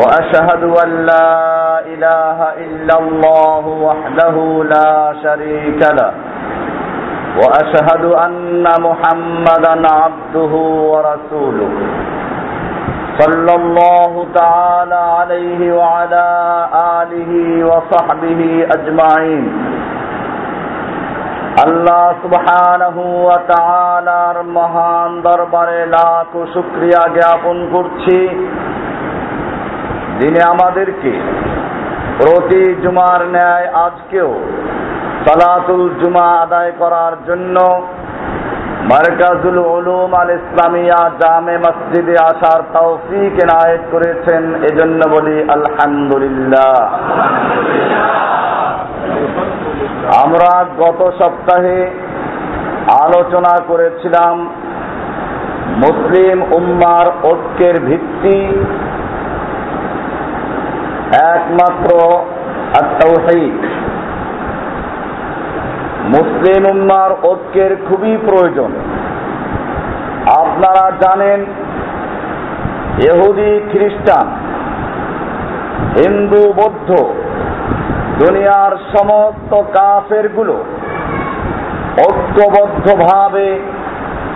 واشهد ان لا اله الا الله وحده لا شريك له واشهد ان محمدا عبده ورسوله صلى الله تعالى عليه وعلى اله وصحبه اجمعين আল্লাহ সুবহানাহু ওয়া তাআলার মহান দরবারে লাখ শুকরিয়া জ্ঞাপন করছি যিনি আমাদেরকে প্রতি জুমার ন্যায় আজকেও সালাতুল জুমা আদায় করার জন্য মার্কাজুল উলুম আল ইসলামিয়া জামে মসজিদে আসার তৌফিক এনায়েত করেছেন। এজন্য বলি আলহামদুলিল্লাহ। আমরা গত সপ্তাহে আলোচনা করেছিলাম মুসলিম উম্মার ঐক্যের ভিত্তি একমাত্র মুসলিম উম্মার ঐক্যের খুবই প্রয়োজন। আপনারা জানেন এহুদি খ্রিস্টান, হিন্দু, বৌদ্ধ, দুনিয়ার সমস্ত কাফেরগুলো ঐক্যবদ্ধভাবে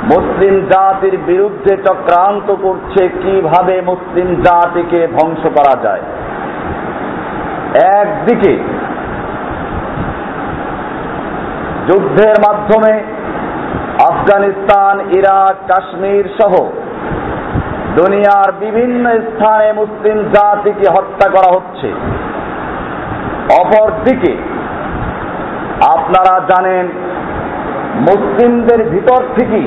মুসলিম জাতির বিরুদ্ধে চক্রান্ত করছে কীভাবে মুসলিম জাতিকে ধ্বংস করা যায়। একদিকে যুদ্ধের মাধ্যমে আফগানিস্তান, ইরাক, কাশ্মীর সহ দুনিয়ার বিভিন্ন স্থানে মুসলিম জাতিকে হত্যা করা হচ্ছে। অপরদিকে আপনারা জানেন, মুসলিমদের ভিতর থেকে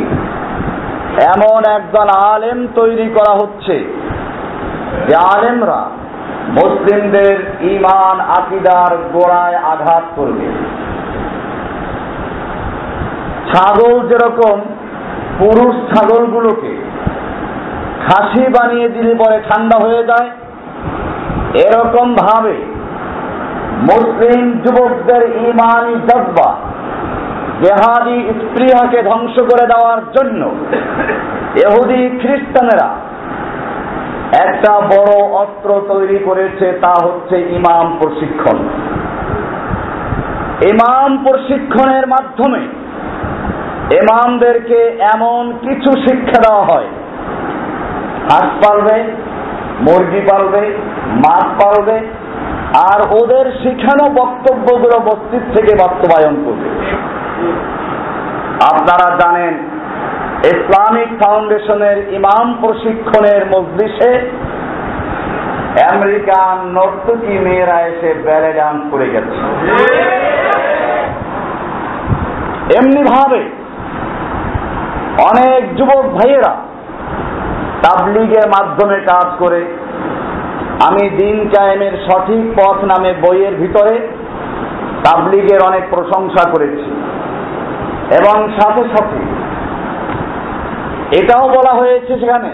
এমন একজন আলেম তৈরি করা হচ্ছে যে আলেমরা মুসলিমদের ইমান আকিদার গোড়ায় আঘাত করবে। ছাগল যেরকম পুরুষ ছাগলগুলোকে খাসি বানিয়ে দিলে পরে ঠান্ডা হয়ে যায়, এরকম ভাবে মুসলিম যুবকদের ইমানি জব্বা জেহাদি স্পৃহাকে ধ্বংস করে দেওয়ার জন্য এহুদি খ্রিস্টানেরা একটা বড় অস্ত্র তৈরি করেছে, তা হচ্ছে ইমাম প্রশিক্ষণ। ইমাম প্রশিক্ষণের মাধ্যমে ইমামদেরকে এমন কিছু শিক্ষা দেওয়া হয়। হাঁস পালবে, মুরগি পালবে, মাছ পালবে, আর ওদের শিখানো বক্তব্যগুলো মসজিদ থেকে বাস্তবায়ন করবে। আপনারা জানেন ইসলামিক ফাউন্ডেশনের ইমাম প্রশিক্ষণের মজলিসে আমেরিকান নর্তকী মেয়েরা এসে ব্যালে ডান্স করে গেছে। এমনি ভাবে অনেক যুবক ভাইয়েরা তাবলিগের মাধ্যমে কাজ করে, আমি দিন কায়েমের সঠিক পথ নামে বইয়ের ভিতরে তাবলিগের অনেক প্রশংসা করেছি। এবং সাথে সাথে এটাও বলা হয়েছে সেখানে।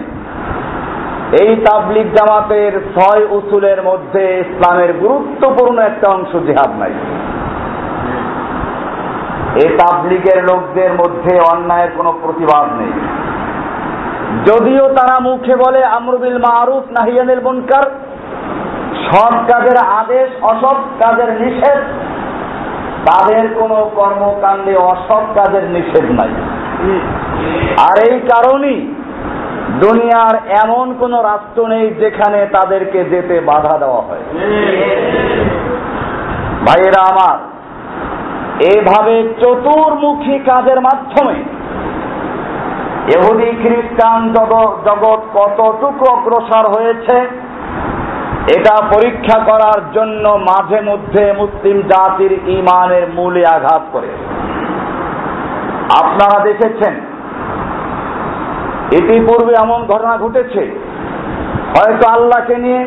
এই তাবলিগ জামাতের ছয় উসুলের মধ্যে ইসলামের গুরুত্বপূর্ণ একটা অংশ জেহাদ নাই। এই তাবলিগের লোকদের মধ্যে অন্যায়ের কোনো প্রতিবাদ নেই। যদিও তারা মুখে বলে আমরুবিল মারুফ নাহিয়ানিল মুনকার সৎ কাজের আদেশ, অসৎ কাজের নিষেধ, তাদের কোনো কর্মকাণ্ডে অসৎ কাজের নিষেধ নাই। আর এই কারণেই দুনিয়ার এমন কোন রাষ্ট্র নেই যেখানে তাদেরকে যেতে বাধা দেওয়া হয়। ভাইয়েরা আমার, এভাবে চতুর্মুখী কাজের মাধ্যমে এহুদি খ্রিস্টান জগৎ কতটুকু অগ্রসর হয়েছে, এটা পরীক্ষা করার জন্য মাঝে মধ্যে মুসলিম জাতির ইমানের মূলে আঘাত করে। আপনারা দেখেছেন। ইতিপূর্বে এমন ঘটনা ঘটেছে। হয়তো আল্লাহকে নিয়ে,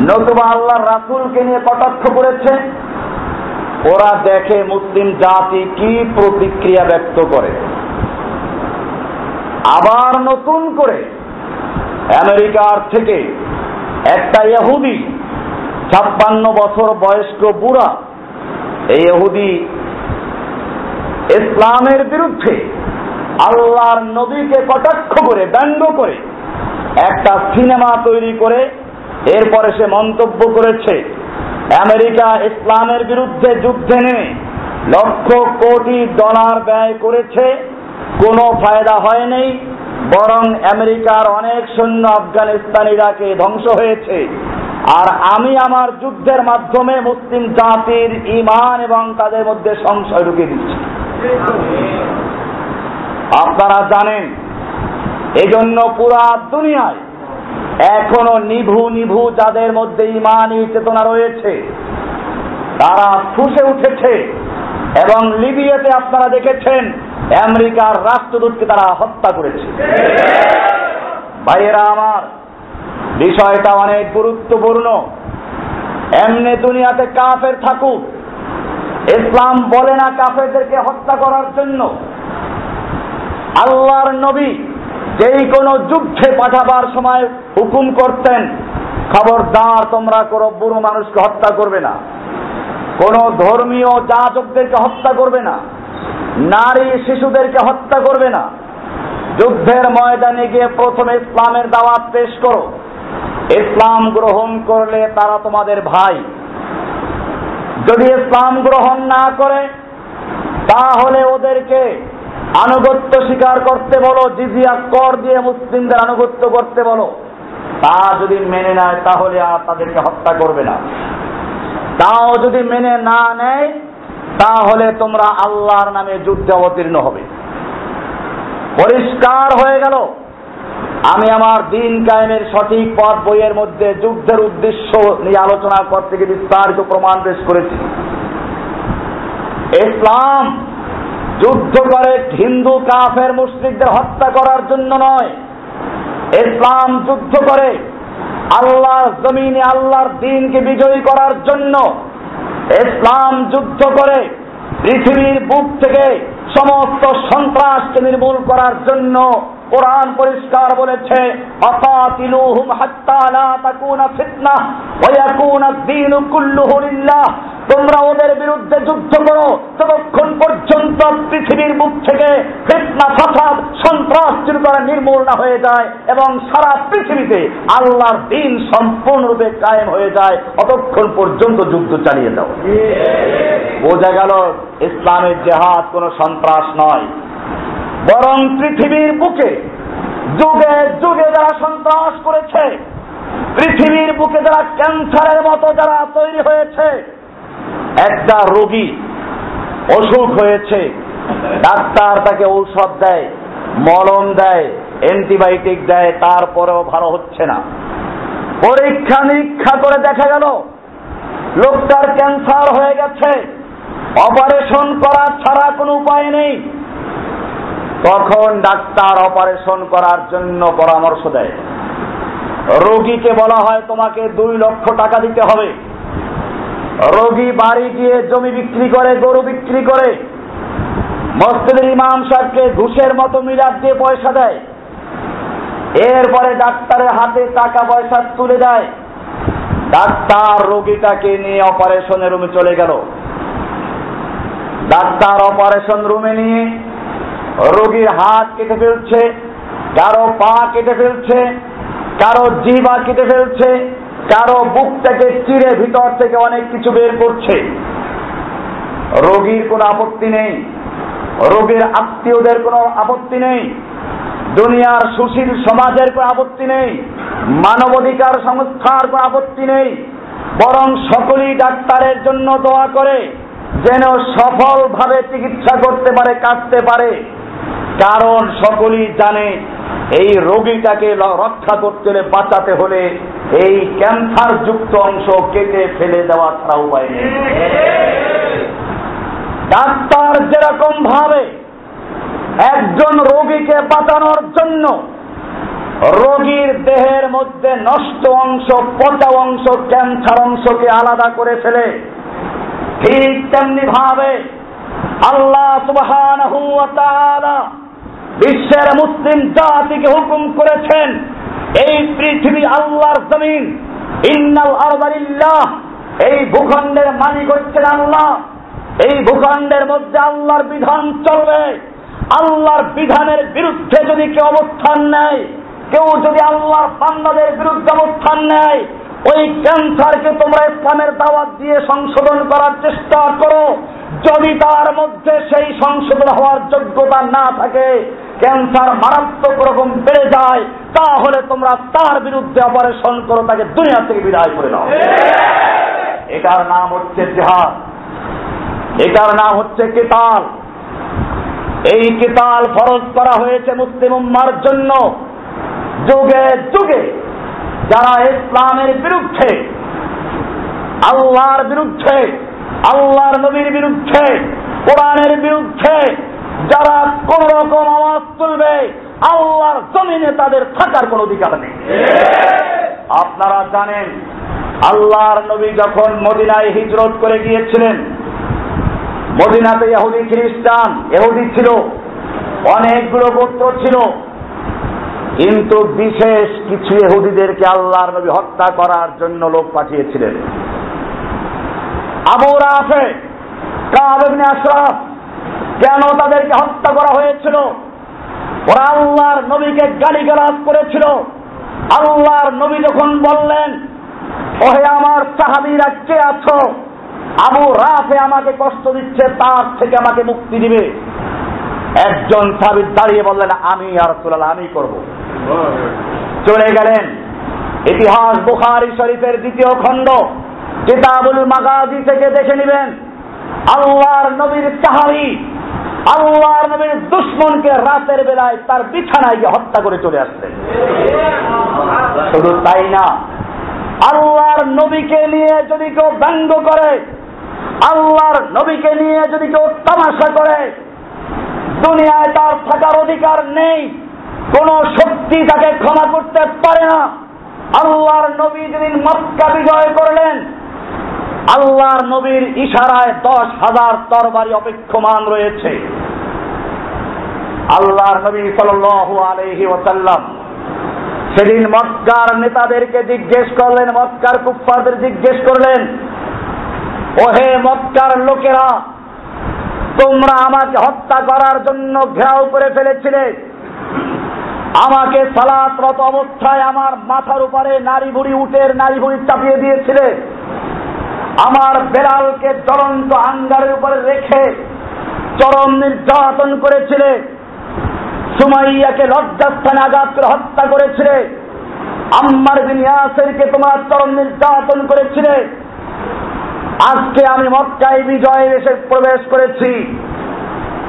নতুবা আল্লাহর রাসুলকে নিয়ে কটাক্ষ করেছে। ওরা দেখে মুসলিম জাতি কি প্রতিক্রিয়া ব্যক্ত করে। আবার নতুন করে আমেরিকার থেকে একটা ইহুদি ছাপ্পান্ন বছর বয়স্ক বুড়া, এই ইহুদি ইসলামের বিরুদ্ধে আল্লাহর নবীকে কটাক্ষ করে, ব্যঙ্গ করে একটা সিনেমা তৈরি করে, এরপরে সে মন্তব্য করেছে, আমেরিকা ইসলামের বিরুদ্ধে যুদ্ধে নেমে লক্ষ কোটি ডলার ব্যয় করেছে, কোনো ফায়দা হয়নি বরং আমেরিকার অনেক সৈন্য আফগানিস্তান ইরাকে ধ্বংস হয়েছে। আর আমি আমার যুদ্ধের মাধ্যমে মুসলিম জাতির ইমান এবং তাদের মধ্যে সংশয় ঢুকে দিচ্ছি। আপনারা জানেন, এজন্য পুরা দুনিয়ায় এখনও নিভু নিভু যাদের মধ্যে ইমানই চেতনা রয়েছে, তারা ফুসে উঠেছে এবং লিবিয়াতে আপনারা দেখেছেন আমেরিকার রাষ্ট্রদূতকে তারা হত্যা করেছে। ভাইয়েরা আমার, বিষয়টা অনেক গুরুত্বপূর্ণ। এমনি দুনিয়াতে কাফের থাকুক, ইসলাম বলে না কাফেরদেরকে হত্যা করার জন্য। আল্লাহর নবী যেই কোনো যুদ্ধে পাঠাবার সময় হুকুম করতেন, খবরদার তোমরা কোনো বুড়ো মানুষকে হত্যা করবে না। কোনো ধর্মীয় যাচকদেরকে হত্যা করবে না। নারী শিশুদেরকে হত্যা করবে না। যুদ্ধের ময়দানে গিয়ে প্রথমে ইসলামের দাওয়াত পেশ করো। ইসলাম গ্রহণ করলে তারা তোমাদের ভাই। যদি ইসলাম গ্রহণ না করে, তাহলে ওদেরকে আনুগত্য স্বীকার করতে বলো, জিজিয়া কর দিয়ে মুসলিমদের আনুগত্য করতে বলো। তা যদি মেনে নেয়, তাহলে আর তাদেরকে হত্যা করবে না। তাও যদি মেনে না নেয় তাহলে তোমরা আল্লাহর নামে যুদ্ধে অবতীর্ণ হবে। পরিষ্কার হয়ে গেল। আমি আমার দিন কায়েমের সঠিক পথ বইয়ের মধ্যে যুদ্ধের উদ্দেশ্য নিয়ে আলোচনা করতে গিয়ে বিস্তারিত প্রমাণ পেশ করেছি। ইসলাম যুদ্ধ করে হিন্দু, কাফের মুসলিকদের হত্যা করার জন্য নয়। ইসলাম যুদ্ধ করে আল্লাহর জমিনে আল্লাহর দিনকে বিজয়ী করার জন্য ইসলাম যুদ্ধ করে পৃথিবীর বুক থেকে সমস্ত সন্ত্রাসকে নির্মূল করার জন্য কোরআন পরিষ্কার বলেছে অকাতিলুহুম হাত্তা লা তাকুনা ফিতনা ওয়া ইয়াকুনা দ্বীনু কুল্লুহু লিল্লাহ। তোমরা ওদের বিরুদ্ধে যুদ্ধ করো, ততক্ষণ পর্যন্ত পৃথিবীর মুখ থেকে ফিতনা, ফাসাদ, সন্ত্রাস চিরতরে নির্মূল না হয়ে যায় এবং সারা পৃথিবীতে আল্লাহর দিন সম্পূর্ণরূপে কায়েম হয়ে যায়। অতক্ষণ পর্যন্ত যুদ্ধ চালিয়ে দাও বোঝা গেল, ইসলামের জেহাদ কোনো সন্ত্রাস নয়। বরং পৃথিবীর বুকে যুগে যুগে যারা সন্ত্রাস করেছে, পৃথিবীর বুকে যারা ক্যান্সারের মতো যারা তৈরি হয়েছে, একটা রোগী অসুখ হয়েছে, ডাক্তার তাকে ঔষধ দেয়, মলম দেয়, অ্যান্টিবায়োটিক দেয়, তারপরেও ভালো হচ্ছে না। পরীক্ষা নিরীক্ষা করে দেখা গেল, লোকটার ক্যান্সার হয়ে গেছে। অপারেশন করা ছাড়া কোনো উপায় নেই। তখন ডাক্তার অপারেশন করার জন্য পরামর্শ দেয়। রোগীকে বলা হয়, তোমাকে দুই লক্ষ টাকা দিতে হবে। রোগী বাড়ি গিয়ে জমি বিক্রি করে, গরু বিক্রি করে, মসজিদের ইমাম সাহেবকে ঘুষের মতো মিলাদ দিয়ে পয়সা দেয়। এরপরে ডাক্তারের হাতে টাকা পয়সা তুলে দেয়। ডাক্তার রোগীটাকে নিয়ে অপারেশনের রুমে চলে গেল। ডাক্তার অপারেশন রুমে নিয়ে রোগীর হাত কেটে ফেলছে, কারও পা কেটে ফেলছে, কারও জিবা কেটে ফেলছে, কারও বুকটাকে চিরে ভিতর থেকে অনেক কিছু বের করছে। রোগীর কোনো আপত্তি নেই, রোগীর আত্মীয়দের কোনো আপত্তি নেই, দুনিয়ার সুশীল সমাজের কোনো আপত্তি নেই, মানবাধিকার সংস্থার কোনো আপত্তি নেই, বরং সকলেই ডাক্তারের জন্য দোয়া করে। যেন সফলভাবে চিকিৎসা করতে পারে কাটতে পারে। কারণ সকলেই জানে, এই রোগীটাকে রক্ষা করতে হলে, বাঁচাতে হলে এই ক্যান্সার যুক্ত অংশ কেটে ফেলে দেওয়া ছাড়া উপায় ডাক্তার যেরকম ভাবে একজন রোগীকে বাঁচানোর জন্য রোগীর দেহের মধ্যে নষ্ট অংশ, পচা অংশ, ক্যান্সার অংশকে আলাদা করে ফেলে ঠিক তেমনি ভাবে আল্লাহ তাআলা বিশ্বের মুসলিম জাতিকে হুকুম করেছেন, এই পৃথিবী আল্লাহর জমিন, ইন্নাল আরদালিল্লাহ এই ভূখণ্ডের মালিক হচ্ছেন আল্লাহ। এই ভূখণ্ডের মধ্যে আল্লাহর বিধান চলবে। আল্লাহর বিধানের বিরুদ্ধে যদি কেউ অবস্থান নেয়, কেউ যদি আল্লাহর বান্দাদের বিরুদ্ধে অবস্থান নেয় ওই ক্যান্সারকে তোমরা ইসলামের দাওয়াত দিয়ে সংশোধন করার চেষ্টা করো। যদি তার মধ্যে সেই সংশোধন হওয়ার যোগ্যতা না থাকে, ক্যান্সার মারাত্মক রকম বেড়ে যায়, তাহলে তোমরা তার বিরুদ্ধে অপারেশন করো, তাকে দুনিয়া থেকে বিদায় করে দাও এটার নাম হচ্ছে জেহাদ। এটার নাম হচ্ছে কেতাল। এই কেতাল ফরজ করা হয়েছে মুসলিম উম্মার জন্য। যুগে যুগে যারা ইসলামের বিরুদ্ধে, আল্লাহর বিরুদ্ধে, আল্লাহর নবীর বিরুদ্ধে, কোরআনের বিরুদ্ধে যারা কোন রকম আওয়াজ তুলবে, আল্লাহর জমিনে তাদের থাকার কোন অধিকার নেই। আপনারা জানেন, আল্লাহর নবী যখন মদিনায় হিজরত করে গিয়েছিলেন, মদিনাতে এহুদি খ্রিস্টান এহুদি ছিল, অনেকগুলো গোত্র ছিল কিন্তু বিশেষ কিছু এহুদিদেরকে আল্লাহর নবী হত্যা করার জন্য লোক পাঠিয়েছিলেন। আবু রাফে কাবিনে আশরাফ, কেন তাদেরকে হত্যা করা হয়েছিল? ওরা আল্লাহর নবীকে গালিগালাজ করেছিল। আল্লাহর নবী যখন বললেন, ওহে আমার সাহাবিরা, কে আছো? আবু রাফে আমাকে কষ্ট দিচ্ছে, তার থেকে আমাকে মুক্তি দিবে। একজন সাবির দাঁড়িয়ে বললেন, আমি আর সুলাল আমি করব। চলে গেলেন। ইতিহাস বুখারি শরীফের দ্বিতীয় খণ্ড, কিতাবুল মাগাজি থেকে দেখে নেবেন, আল্লাহর নবীর সাহাবি আল্লাহর নবীর দুশ্মনকে রাতের বেলায় তার বিছানায় গিয়ে হত্যা করে চলে আসছে শুধু তাই না, আল্লাহর নবীকে নিয়ে যদি কেউ ব্যঙ্গ করে, আল্লাহর নবীকে নিয়ে যদি কেউ তামাশা করে দুনিয়ায় তার থাকার অধিকার নেই। কোন শক্তি তাকে ক্ষমা করতে পারে না। আল্লাহর নবী যেদিন মক্কা বিজয় করলেন, আল্লাহর নবীর ইশারায় দশ হাজার তরবারি অপেক্ষমান রয়েছে। আল্লাহর নবী সাল আলহি ওসাল্লাম সেদিন মক্কার নেতাদেরকে জিজ্ঞেস করলেন, মক্কার কুফারদের জিজ্ঞেস করলেন, ওহে মক্কার লোকেরা তোমরা আমাকে হত্যা করার জন্য ঘেরাও করে ফেলেছিলে। আমাকে সালাতরত অবস্থায় আমার মাথার উপরে নারী বুড়ি উটের নারী বুড়ি চাপিয়ে দিয়েছিলে। আমার বেড়ালকে চলন্ত আঙ্গারের উপরে রেখে চরম নির্যাতন করেছিলে। সুমাইয়াকে লজ্জাস্থানে আঘাত করে হত্যা করেছিলে। আম্মার বিন ইয়াসেরকে তোমার চরম নির্যাতন করেছিলে। আজকে আমি মক্কায় বিজয় এসে প্রবেশ করেছি।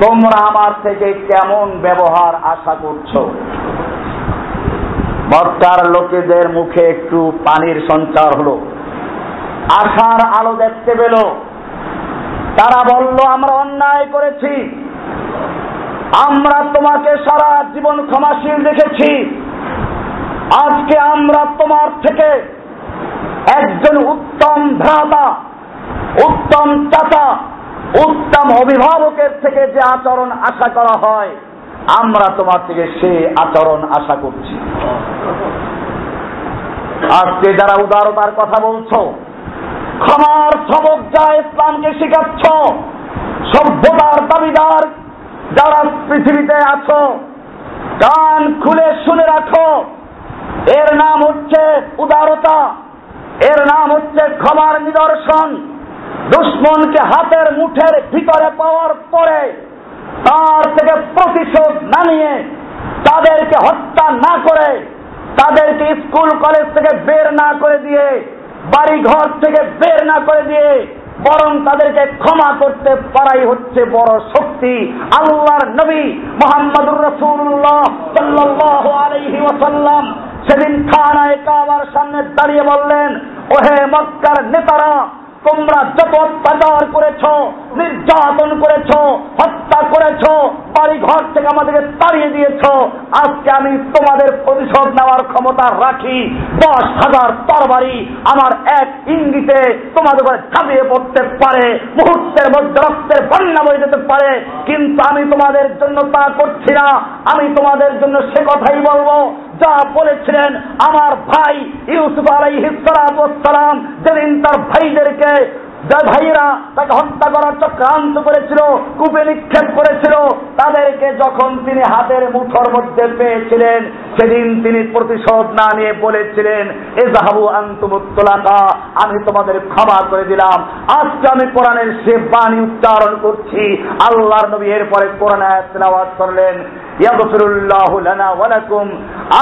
তোমরা আমার থেকে কেমন ব্যবহার আশা করছ? মক্কার লোকেদের মুখে একটু পানির সঞ্চার হলো। আশার আলো দেখতে পেল। তারা বলল, আমরা অন্যায় করেছি। আমরা তোমাকে সারা জীবন ক্ষমাশীল দেখেছি। আজকে আমরা তোমার থেকে একজন উত্তম ভ্রাতা উত্তম চাচা, উত্তম অভিভাবকের থেকে যে আচরণ আশা করা হয়, আমরা তোমার থেকে সে আচরণ আশা করছি। আজকে যারা উদারতার কথা বলছো, ক্ষমার সবক যা ইসলামকে শিখাচ্ছ, সভ্যতার দাবিদার যারা পৃথিবীতে আছো, কান খুলে শুনে রাখো। এর নাম হচ্ছে উদারতা, এর নাম হচ্ছে ক্ষমার নিদর্শন। দুশ্মনকে হাতের মুঠের ভিতরে পাওয়ার পরে তার থেকে প্রতিশোধ না নিয়ে তাদেরকে হত্যা না করে, তাদেরকে স্কুল, কলেজ থেকে বের না করে দিয়ে বাড়ি ঘর থেকে বের না করে দিয়ে বরং তাদেরকে ক্ষমা করতে পারাই হচ্ছে বড় শক্তি। আল্লাহর নবী মোহাম্মদুর রসুল্লাহ সেদিন খানায় কাবার সামনে দাঁড়িয়ে বললেন, ওহে মক্কার নেতারা তোমরা যত অত্যাচার করেছ, নির্যাতন করেছ, হত্যা করেছ বাড়ি ঘর থেকে আমাদেরকে তাড়িয়ে দিয়েছ। আজকে আমি তোমাদের প্রতিশোধ নেওয়ার ক্ষমতা রাখি। দশ হাজার তরবারি আমার এক ইঙ্গিতে তোমাদের উপরে ঝাঁপিয়ে পড়তে পারে। মুহূর্তের মধ্যে রক্তের বন্যা বয়ে যেতে পারে। কিন্তু আমি তোমাদের জন্য তা করছি না। আমি তোমাদের জন্য সে কথাই বলব। যা বলেছিলেন আমার ভাই ইউসুফ আলাইহিসালাম যেদিন তার ভাইদেরকে যে ভাইয়েরা তাকে হত্যা করার চক্রান্ত করেছিল, কূপে নিক্ষেপ করেছিল, তাদেরকে যখন তিনি হাতের মুঠোর মধ্যে পেয়েছিলেন, সেদিন তিনি প্রতিশোধ না নিয়ে বলেছিলেন এ জাহাবু আন্তমুত্তলাকা আমি তোমাদের ক্ষমা করে দিলাম। আজকে আমি কোরআনের সে বাণী উচ্চারণ করছি। আল্লাহর নবী এরপরে কোরআন আয়াত করলেন, ইয়াগফিরুল্লাহু লানা ওয়া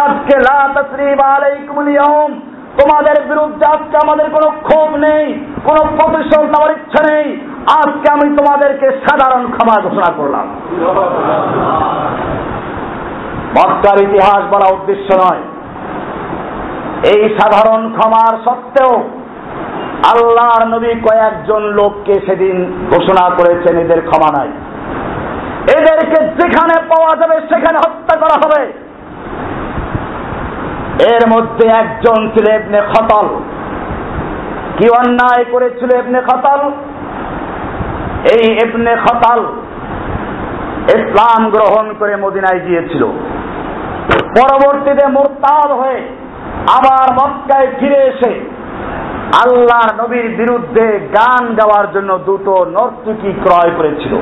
আজকে লা তাসরিবা আলাইকুমুল ইয়াউম। তোমাদের বিরুদ্ধে আজকে আমাদের কোনো ক্ষোভ নেই, কোন প্রতিশোধ নেওয়ার ইচ্ছা নেই। আজকে আমি তোমাদেরকে সাধারণ ক্ষমা ঘোষণা করলাম। মক্কার ইতিহাস বলা উদ্দেশ্য নয়। এই সাধারণ ক্ষমার সত্ত্বেও আল্লাহর নবী কয়েকজন লোককে সেদিন ঘোষণা করেছেন, এদের ক্ষমা নাই। এদেরকে যেখানে পাওয়া যাবে সেখানে হত্যা করা হবে। এর মধ্যে একজন ছিল এবনে খতল। কি অন্যায় করেছিল এবনে খতল? এই এবনে খতাল ইসলাম গ্রহণ করে মদিনায় গিয়েছিল। পরবর্তীতে মোরতাদ হয়ে আবার মক্কায় ফিরে এসে আল্লাহর নবীর বিরুদ্ধে গান গাওয়ার জন্য দুটো নর্তকী ক্রয় করেছিল।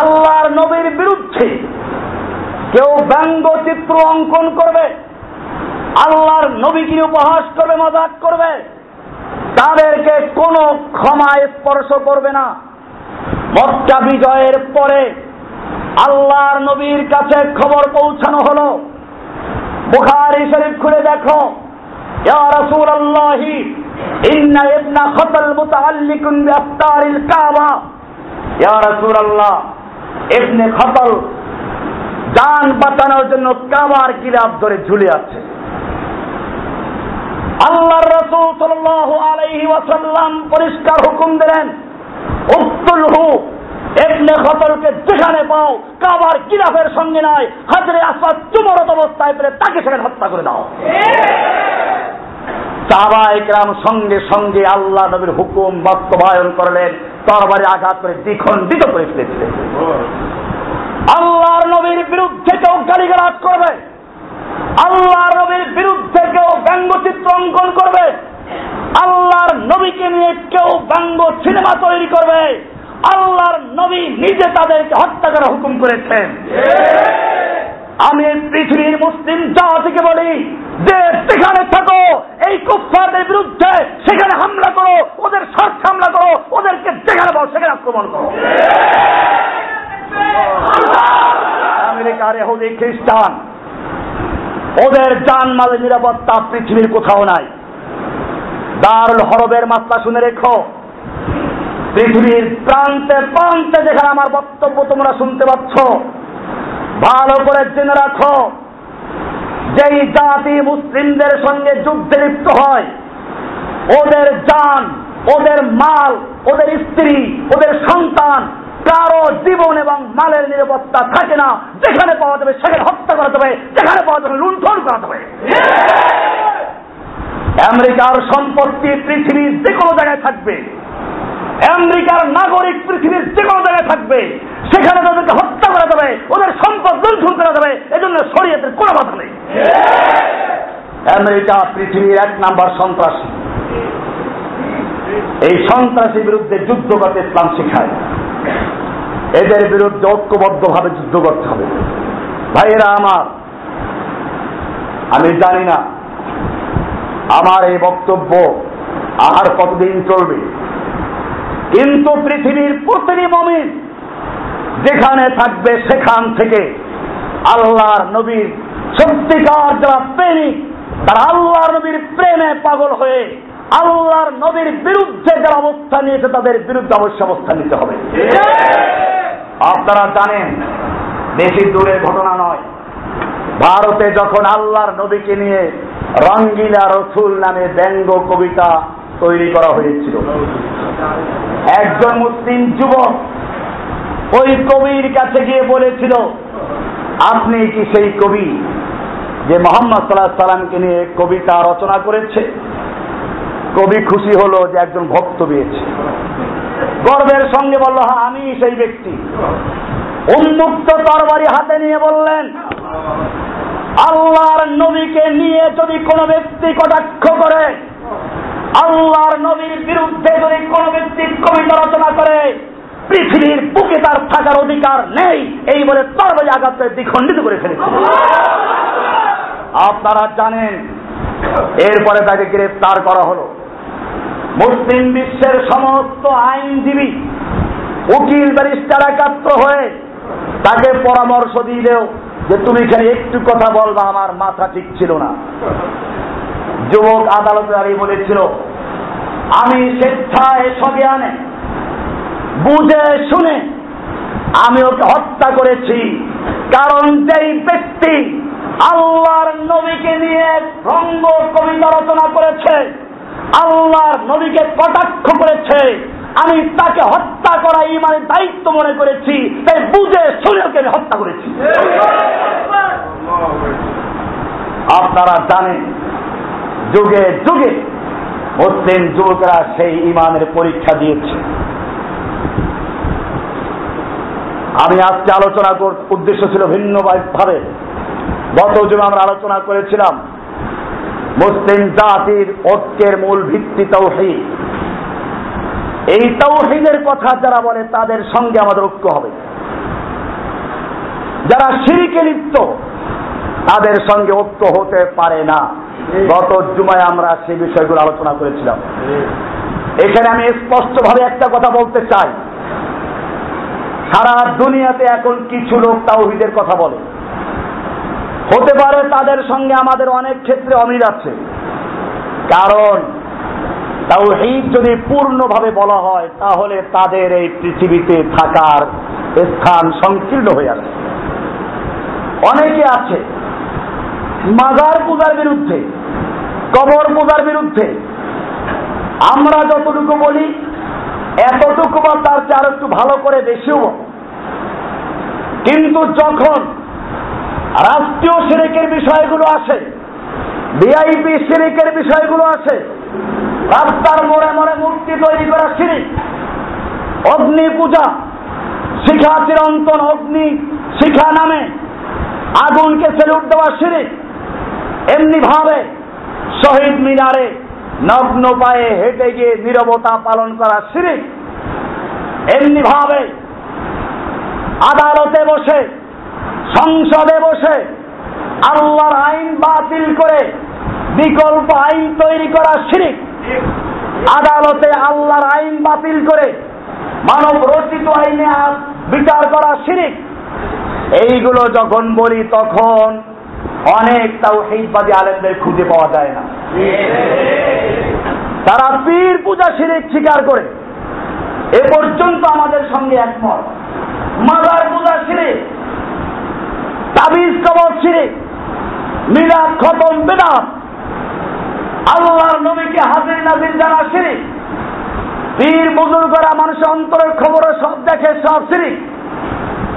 আল্লাহর নবীর বিরুদ্ধে কেউ ব্যঙ্গচিত্র অঙ্কন করবে, আল্লাহর নবীকে উপহাস করবে, মজাক করবে, তাদেরকে কোনো ক্ষমা স্পর্শ করবে না। মক্কা বিজয়ের পরে আল্লাহর নবীর কাছে খবর পৌঁছানো হলো। বুখারি শরীফ খুলে দেখো, ইয়া রাসূলুল্লাহি, ইন্না ইবনা খতল মুতাআল্লিকুন বিআফতারিল কাবা। ইয়া রাসূলুল্লাহ, ইবনে খতল যান বাঁচানোর জন্য কাবার গিলাপ ধরে ঝুলে আছে। আল্লাহর রসুল সাল্লাল্লাহু আলাইহি ওয়াসাল্লাম পরিষ্কার হুকুম দিলেন, উত্তুলহু এবনে খতরকে যেখানে পাও, কাবার গিলাফের সঙ্গে নয়, হাজরে আসবাদ চুমরত অবস্থায় পেলে তাকে সেখানে হত্যা করে দাও। সাহাবা একরাম সঙ্গে সঙ্গে আল্লাহ নবীর হুকুম বাস্তবায়ন করলেন, তরবারে আঘাত করে দ্বিখণ্ডিত করে ফেলেছিলেন। আল্লাহর নবীর বিরুদ্ধে কেউ গালিগালাজ করবে। আল্লাহর নবীর বিরুদ্ধে কেউ ব্যঙ্গচিত্র অঙ্কন করবে। আল্লাহর নবীকে নিয়ে কেউ ব্যঙ্গ সিনেমা তৈরি করবে। আল্লাহর নবী নিজে তাদেরকে হত্যা করার হুকুম করেছেন। আমি পৃথিবীর মুসলিম জাতিকে বলি, যে সেখানে থাকো, এই কুফারদের বিরুদ্ধে সেখানে হামলা করো, ওদের স্বার্থে হামলা করো, ওদেরকে যেখানে পাও সেখানে আক্রমণ করো। আমেরিকার এহুদি খ্রিস্টান, ওদের জানমালের নিরাপত্তা পৃথিবীর কোথাও নাই। দারুল হরবের মাত্রা শুনে রেখো। পৃথিবীর প্রান্তে প্রান্তে যেখানে আমার বক্তব্য তোমরা শুনতে পাচ্ছ, ভালো করে জেনে রাখো, যেই জাতি মুসলিমদের সঙ্গে যুদ্ধে লিপ্ত হয়, ওদের জান, ওদের মাল, ওদের স্ত্রী, ওদের সন্তান কারও জীবন এবং মালের নিরাপত্তা থাকে না। যেখানে পাওয়া যাবে সেখানে হত্যা করা যাবে, যেখানে পাওয়া যাবে লুণ্ঠন করা যাবে। আমেরিকার সম্পত্তি পৃথিবীর যে কোনো জায়গায় থাকবে। আমেরিকার নাগরিক পৃথিবীর যে কোনো জায়গায় থাকবে। সেখানে তাদেরকে হত্যা করা যাবে, ওদের সম্পদ লুণ্ঠন করা যাবে, এজন্য শরীয়তের কোনো বাধা নেই। আমেরিকা পৃথিবীর এক নাম্বার সন্ত্রাসী। এই সন্ত্রাসীর বিরুদ্ধে যুদ্ধ করতে ইসলাম শেখায়। এদের বিরুদ্ধে ঐক্যবদ্ধভাবে যুদ্ধ করতে হবে। ভাইয়েরা আমার, আমি জানি না আমার এই বক্তব্য আর কতদিন চলবে। কিন্তু পৃথিবীর প্রতিটি মমিন যেখানে থাকবে সেখান থেকে আল্লাহর নবীর সত্যিকার যারা প্রেমিক, তারা আল্লাহর নবীর প্রেমে পাগল হয়ে আল্লাহর নবীর বিরুদ্ধে যারা অবস্থান নিয়েছে, তাদের বিরুদ্ধে অবশ্য অবস্থান নিতে হবে। আপনারা জানেন, বেশি দূরের ঘটনা নয়। ভারতে যখন আল্লাহর নবীকে নিয়ে রঙ্গিলা রসুল নামে ব্যঙ্গ কবিতা তৈরি করা হয়েছিল, একজন মুসলিম যুবক ওই কবির কাছে গিয়ে বলেছিল, আপনি কি সেই কবি যে মোহাম্মদ সাল্লাহ সাল্লামকে নিয়ে কবিতা রচনা করেছে? কবি খুশি হলো যে একজন ভক্ত পেয়েছে। গর্বের সঙ্গে বলল হ্যাঁ আমি সেই ব্যক্তি। উন্মুক্ত তরবারি হাতে নিয়ে বললেন, আল্লাহর নবীকে নিয়ে যদি কোনো ব্যক্তি কটাক্ষ করে, আল্লাহর নবীর বিরুদ্ধে যদি কোনো ব্যক্তি কবিতা রচনা করে, পৃথিবীর বুকে তার থাকার অধিকার নেই। এই বলে তরবারি আঘাত দ্বিখণ্ডিত করে ফেলেছে। আপনারা জানেন, এরপরে তাকে গ্রেফতার করা হলো। মুসলিম বিশ্বের সমস্ত আইনজীবী উকিল ব্যারিস্টার একাত্র হয়ে তাকে পরামর্শ দিলেও যে তুমি এখানে একটু কথা বলবা, আমার মাথা ঠিক ছিল না। যুবক আদালতে দাঁড়িয়ে বলেছিল, আমি স্বেচ্ছায় আনে, বুঝে শুনে আমি ওকে হত্যা করেছি। কারণ যেই ব্যক্তি আল্লাহর নবীকে নিয়ে রঙ্গ কবিতা রচনা করেছে আল্লাহর নবীকে কটাক্ষ করেছে। আমি তাকে হত্যা করা ইমানের দায়িত্ব মনে করেছি। তাই বুঝে শুনে আমি হত্যা করেছি। আপনারা জানেন, যুগে যুগে মুসলিম যুবকরা সেই ইমানের পরীক্ষা দিয়েছে। আমি আজকে আলোচনা উদ্দেশ্য ছিল ভিন্ন ভাবে গত যুগে আমরা আলোচনা করেছিলাম মুসলিম জাতির ঐক্যের মূল ভিত্তি তৌহিদ। এই তৌহিদের কথা যারা বলে, তাদের সঙ্গে আমাদের ঐক্য হবে। যারা সিঁড়িকে লিপ্ত, তাদের সঙ্গে ঐক্য হতে পারে না। গত জুমায় আমরা সেই বিষয়গুলো আলোচনা করেছিলাম। এখানে আমি স্পষ্টভাবে একটা কথা বলতে চাই। সারা দুনিয়াতে এখন কিছু লোক তাওহিদের কথা বলে। হতে পারে তাদের সঙ্গে আমাদের অনেক ক্ষেত্রে অমিল আছে। কারণ তাওহিদ যদি পূর্ণভাবে বলা হয়, তাহলে তাদের এই পৃথিবীতে থাকার স্থান সংকীর্ণ হয়ে আছে অনেকে আছে, মাজার পূজার বিরুদ্ধে, কবর পূজার বিরুদ্ধে। আমরা যতটুকু বলি, এতটুকু বা তার চেয়ে আরও একটু ভালো করে বেশিও কিন্তু যখন রাষ্ট্রীয় সিরিকের বিষয়গুলো আছে ভিআইপি সিরিকের বিষয়গুলো আছে রাস্তার মোড়ে মোড়ে মূর্তি তৈরি করা সিরিক। অগ্নি পূজা, শিখা চিরন্তন অগ্নি শিখা নামে। আগুনকে সেলুট দেওয়া সিরিক। এমনি ভাবে শহীদ মিনারে নগ্ন পায়ে হেঁটে গিয়ে নিরবতা পালন করা সিরিক। এমনি ভাবে আদালতে বসে সংসদে বসে আল্লাহর আইন বাতিল করে বিকল্প আইন তৈরি করা শিরিক। আদালতে আল্লাহর আইন বাতিল করে মানব রচিত আইনে বিচার করা শিরিক। এইগুলো যখন বলি তখন অনেক তাও হেইবাদী আলেমদের খুঁজে পাওয়া যায় না। তারা পীর পূজা শিরিক স্বীকার করে। এ পর্যন্ত আমাদের সঙ্গে একমত। মাজার পূজা শিরিক তাবিজ কবর শিরিক মিলাদ খতম বেদাত আল্লাহর নবীকে হাজির নাজির জানা শিরিক পীর, বুজুর্গরা মানুষের অন্তরের খবর সব দেখে, সব শিরিক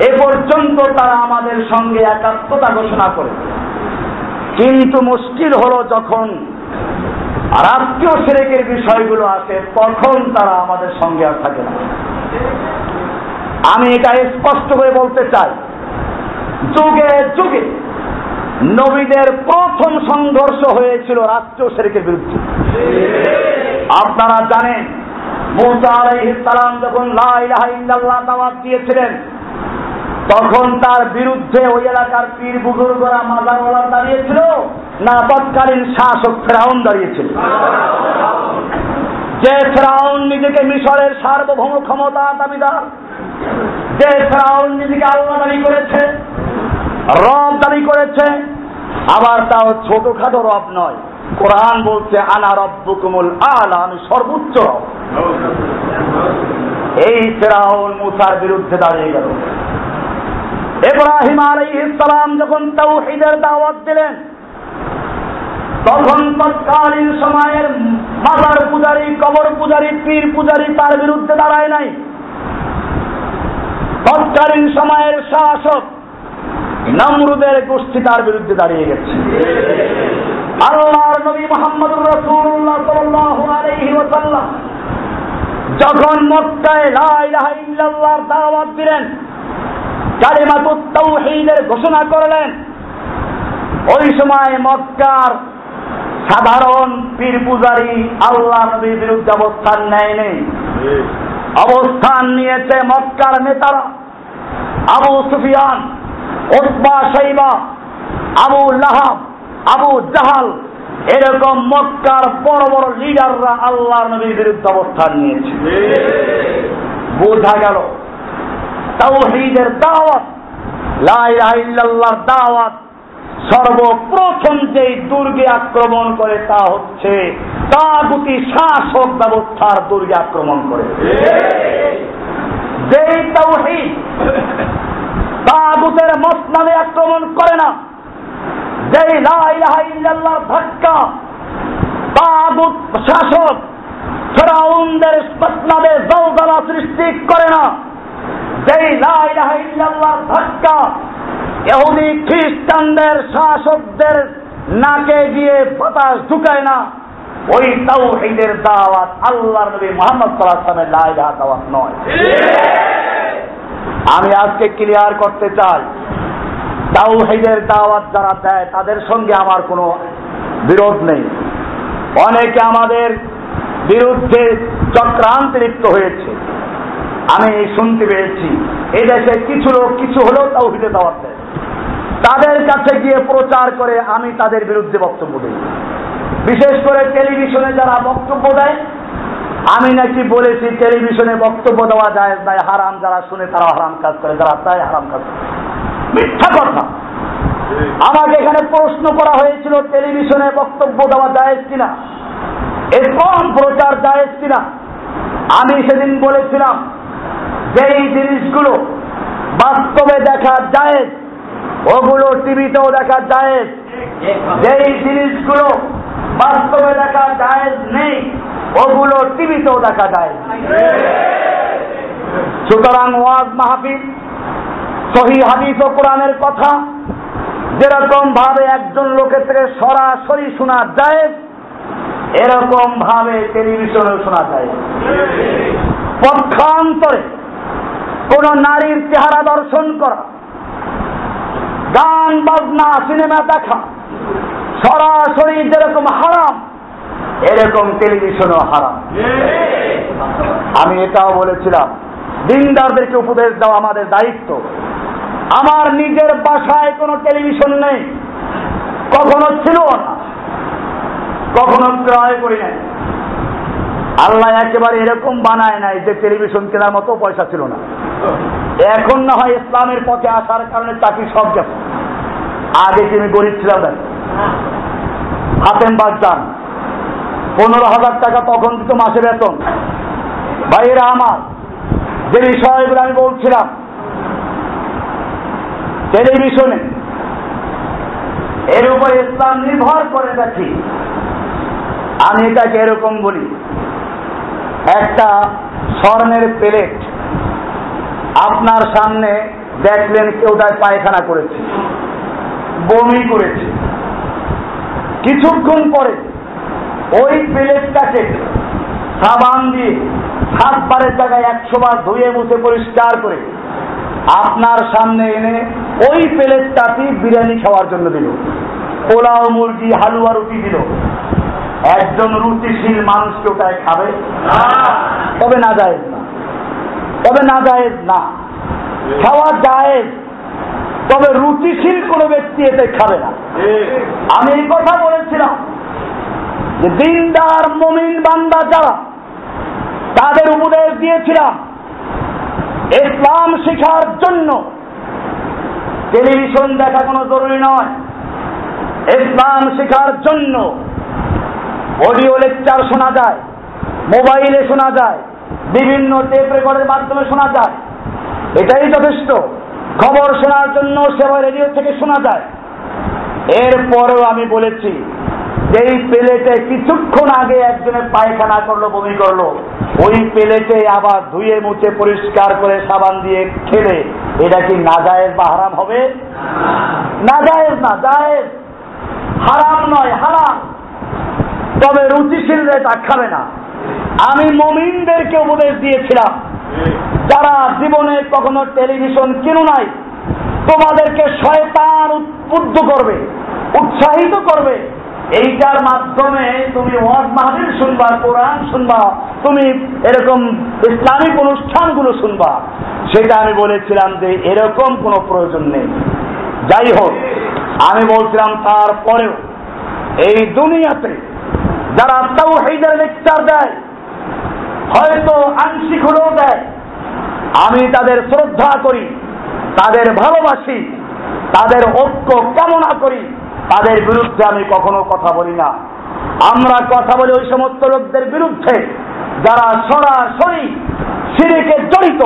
এ পর্যন্ত তারা আমাদের সঙ্গে একাত্মতা ঘোষণা করে। কিন্তু মুশকিল হলো যখন রাষ্ট্রীয় সেরেকের বিষয়গুলো আসে, তখন তারা আমাদের সঙ্গে আর থাকে না। আমি এটা স্পষ্ট করে বলতে চাই। যুগে যুগে নবীদের প্রথম সংঘর্ষ হয়েছিল রাষ্ট্রীয় শেরিকের বিরুদ্ধে। আপনারা জানেন যখন দিয়েছিলেন, তখন তার বিরুদ্ধে ওই এলাকার পীর বুজুর্গরা দাঁড়িয়েছিল না তৎকালীন শাসক ফেরাউন দাঁড়িয়েছিল। যে ফেরাউন নিজেকে মিশরের সার্বভৌম ক্ষমতা দাবিদার, যে ফেরাউন নিজেকে আল্লাহ দাবি করেছে রব দাবি করেছে। আবার তাও ছোটখাটো রব নয়। কোরআন বলছে, আনা রব্বুকুমুল আলা আমি সর্বোচ্চ রব। এই ফেরাউন মুসার বিরুদ্ধে দাঁড়িয়ে গেল। ইব্রাহিম আলাইহিসসালাম যখন তাওহীদের দাওয়াত দিলেন, তখন তৎকালীন সময়ের মাজার পূজারী, কবর পূজারী, পীর পূজারী তার বিরুদ্ধে দাঁড়ায় নাই। তৎকালীন সময়ের শাসক নমরুদের গোষ্ঠী তার বিরুদ্ধে দাঁড়িয়ে গেছে। আল্লাহর নবী মোহাম্মদ রসুল্লাহ সাল্লাল্লাহু আলাইহি ওয়াসাল্লাম যখন মক্কায় লা ইলাহা ইল্লাল্লাহর দাওয়াত দিলেন কালিমাতুত তাওহীদের ঘোষণা করলেন ওই সময় মক্কার সাধারণ পীর পূজারী আল্লাহ নবীর বিরুদ্ধে অবস্থান নেয়নি। অবস্থান নিয়েছে মক্কার নেতারা আবু সুফিয়ান ওসবা সাইবা আবু লাহাব, আবু জাহাল, এরকম মক্কার বড় বড় লিডাররা আল্লাহ নবীর বিরুদ্ধে অবস্থান নিয়েছে। বোঝা গেল, তাওহীদের দাওয়াত, লা ইলাহা ইল্লাল্লাহর দাওয়াত, সর্বপ্রথম যেই দুর্গে আক্রমণ করে তা হচ্ছে তাগুতি শাসক ব্যবস্থার দুর্গে আক্রমণ করে। যেই তাওহীদ তাগুতের মসনাদে আক্রমণ করে না। যেই লা ইলাহা ইল্লাল্লাহর ধাক্কা তাগুত শাসক ফেরাউনদের মসনাদে জলজালা সৃষ্টি করে না। যেই লা ইলাহা ইল্লাল্লাহর ধাক্কা এহুদি খ্রিস্টানদের শাসকদের নাকে গিয়ে বাতাস ঢুকায় না। ওই তাওহীদের দাওয়াত আল্লাহর নবী মোহাম্মদ সাল্লাল্লাহু আলাইহি ওয়াসাল্লামের দাওয়াত নয়। আমি আজকে ক্লিয়ার করতে চাই। তাওহীদের দাওয়াত যারা দেয়, তাদের সঙ্গে আমার কোনো বিরোধ নেই। অনেকে আমাদের বিরুদ্ধে চক্রান্তে লিপ্ত হয়েছে। আমি শুনতে পেয়েছি দেশে কিছু লোক কিছু হলেও তাওহীদের দাওয়াত দেয়। তাদের কাছে গিয়ে প্রচার করে আমি তাদের বিরুদ্ধে বক্তব্য দিই। বিশেষ করে টেলিভিশনে যারা বক্তব্য দেয় আমি নাকি বলেছি, টেলিভিশনে বক্তব্য দেওয়া যায় নাই, হারাম যারা শুনে তারা হারাম কাজ করে, যারা তাই হারাম কাজ করে। মিথ্যা কথা। আমাকে এখানে প্রশ্ন করা হয়েছিল, টেলিভিশনে বক্তব্য দেওয়া যায় কিনা? এরকম প্রচার যায় কিনা? আমি সেদিন বলেছিলাম যেই জিনিসগুলো বাস্তবে দেখা যায় ওগুলো টিভিতেও দেখা যায় যেই জিনিসগুলো বাস্তবে দেখা যায় নেই ওগুলো টিভিতেও দেখা যায় সুতরাং ওয়াজ মাহফিল, সহি হাদিস ও কোরআনের কথা, যেরকম ভাবে একজন লোকের থেকে সরাসরি শোনা যায়, এরকম ভাবে টেলিভিশনেও শোনা যায়। পক্ষান্তরে কোন নারীর চেহারা দর্শন করা, গান, বাজনা, সিনেমা দেখা, সরাসরি যেরকম হারাম এরকম টেলিভিশনও হারাম। আমি এটাও বলেছিলাম, দিনদারদেরকে উপদেশ দেওয়া আমাদের দায়িত্ব। আমার নিজের বাসায় কোনো টেলিভিশন নেই। কখনো ছিল না। কখনো ক্রয় করি নাই। আল্লাহ একেবারে এরকম বানায় নাই যে টেলিভিশন কেনার মতো পয়সা ছিল না। এখন না হয় ইসলামের পথে আসার কারণে চাকরি সব গেছে। আগে তিনি গরিব ছিলাম না হাতেম বাগদান। পনেরো হাজার টাকা তখন দিত মাসে বেতন। ভাইয়েরা আমার, যে বিষয়গুলো আমি বলছিলাম, টেলিভিশনে, এর উপর ইসলাম নির্ভর করে দেখি। আমি এটাকে এরকম বলি, একটা স্বর্ণের প্লেট আপনার সামনে দেখলেন কেউ তার পায়খানা করেছে, বমি করেছে। কিছুক্ষণ পরে ওই প্লেটটাকে সাবান দিয়ে সাতবারের জায়গায় একশো বার ধুয়ে মুছে পরিষ্কার করে আপনার সামনে এনে ওই প্লেটটাতে বিরিয়ানি খাওয়ার জন্য দিল। পোলাও, মুরগি, হালুয়া, রুটি দিল। একজন রুচিশীল মানুষকে ওটায় খাবে? তবে না যায় না। তবে না যায় না। খাওয়া যায় তবে রুচিশীল কোনো ব্যক্তি এতে খাবে না। আমি এই কথা বলেছিলাম। যে দিনদার মমিন বান্দা যারা, তাদের উপদেশ দিয়েছিলাম, ইসলাম শেখার জন্য। টেলিভিশন দেখা কোনো জরুরি নয়। ইসলাম শেখার জন্য অডিও লেকচার শোনা যায়, মোবাইলে শোনা যায়, বিভিন্ন টেপ রেকর্ডের মাধ্যমে শোনা যায়। এটাই যথেষ্ট। খবর শোনার জন্য সেবা রেডিও থেকে শোনা যায়। এরপরেও আমি বলেছি যেই প্লেটে কিছুক্ষণ আগে একজনের পায়খানা করল, বমি করল, ওই প্লেটে আবার ধুয়ে মুছে পরিষ্কার করে সাবান দিয়ে খেলে, এটা কি না জায়েজ বা হারাম হবে? না জায়েজ না, জায়েজ। হারাম নয়, হারাম। তবে রুচিশীল রেটা খাবে না। আমি মমিনদেরকে উপদেশ দিয়েছিলাম, যারা জীবনে কখনো টেলিভিশন কিনো নাই, তোমাদেরকে শয়তান উদ্বুদ্ধ করবে, উৎসাহিত করবে। এইটার মাধ্যমে তুমি ওয়াজ মাহফিল শুনবা, কোরআন শুনবা, তুমি এরকম ইসলামিক অনুষ্ঠানগুলো শুনবা। সেটা আমি বলেছিলাম যে এরকম কোনো প্রয়োজন নেই। যাই হোক, আমি বলছিলাম তারপরেও এই দুনিয়াতে যারা তাও হেইদের লেকচার দেয়, হয়তো আংশিক হলেও দেয়, আমি তাদের শ্রদ্ধা করি, তাদের ভালোবাসি, তাদের ঐক্য কামনা করি তাদের বিরুদ্ধে আমি কখনো কথা বলি না। আমরা কথা বলি ওই সমস্ত লোকদের বিরুদ্ধে যারা সরাসরি সিরিকে জড়িত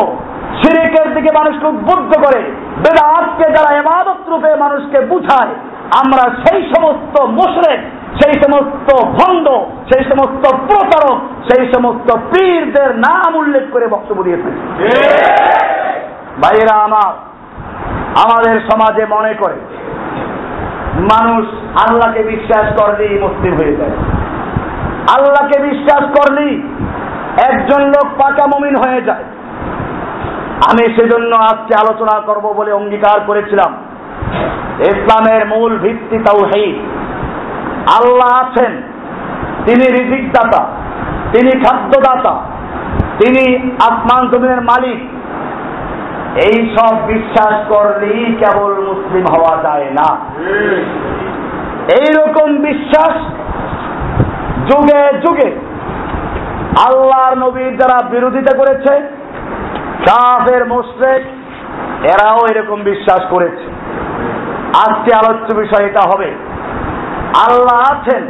সিরিকের দিকে মানুষকে উদ্বুদ্ধ করে বেদাতকে যারা এমাদত রূপে মানুষকে বুঝায় আমরা সেই সমস্ত মুশরেক সেই সমস্ত ভণ্ড সেই সমস্ত প্রতারক সেই সমস্ত পীরদের নাম উল্লেখ করে বক্তব্য দিয়ে থাকি ভাইয়েরা আমার আমাদের সমাজে মনে করে মানুষ আল্লাহকে বিশ্বাস করলেই মুসলিম হয়ে যায়। আল্লাহকে বিশ্বাস করলেই একজন লোক পাকা মমিন হয়ে যায়। আমি সেজন্য আজকে আলোচনা করব বলে অঙ্গীকার করেছিলাম। ইসলামের মূল ভিত্তি তাও হেই আল্লাহ আছেন, তিনি রিজিক দাতা তিনি খাদ্যদাতা, তিনি আসমান জমিনের মালিক। এই সব বিশ্বাস করলেই কেবল মুসলিম হওয়া যায় না। এই রকম বিশ্বাস যুগে যুগে আল্লাহর নবীর যারা বিরোধিতা করেছে, কাফের, মোশরেক, এরাও এরকম বিশ্বাস করেছে। আজকে আলোচ্য বিষয় এটা হবে। আল্লাহ আছেন,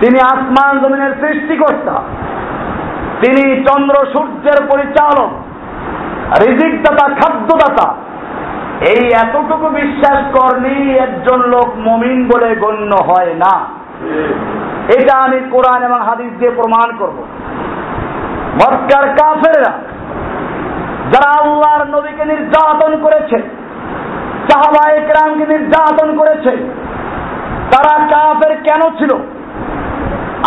তিনি আসমান জমিনের সৃষ্টিকর্তা, তিনি চন্দ্র সূর্যের পরিচালক। রিজিকদাতা, খাদ্যদাতা। এই এতটুকু বিশ্বাস করলেই একজন লোক মমিন বলে গণ্য হয় না। এটা আমি কোরআন এবং হাদিস দিয়ে প্রমাণ করব। মক্কার কাফেরা যারা আল্লাহর নবীকে নির্যাতন করেছে সাহাবা একরামকে নির্যাতন করেছে, তারা কাফের কেন ছিল?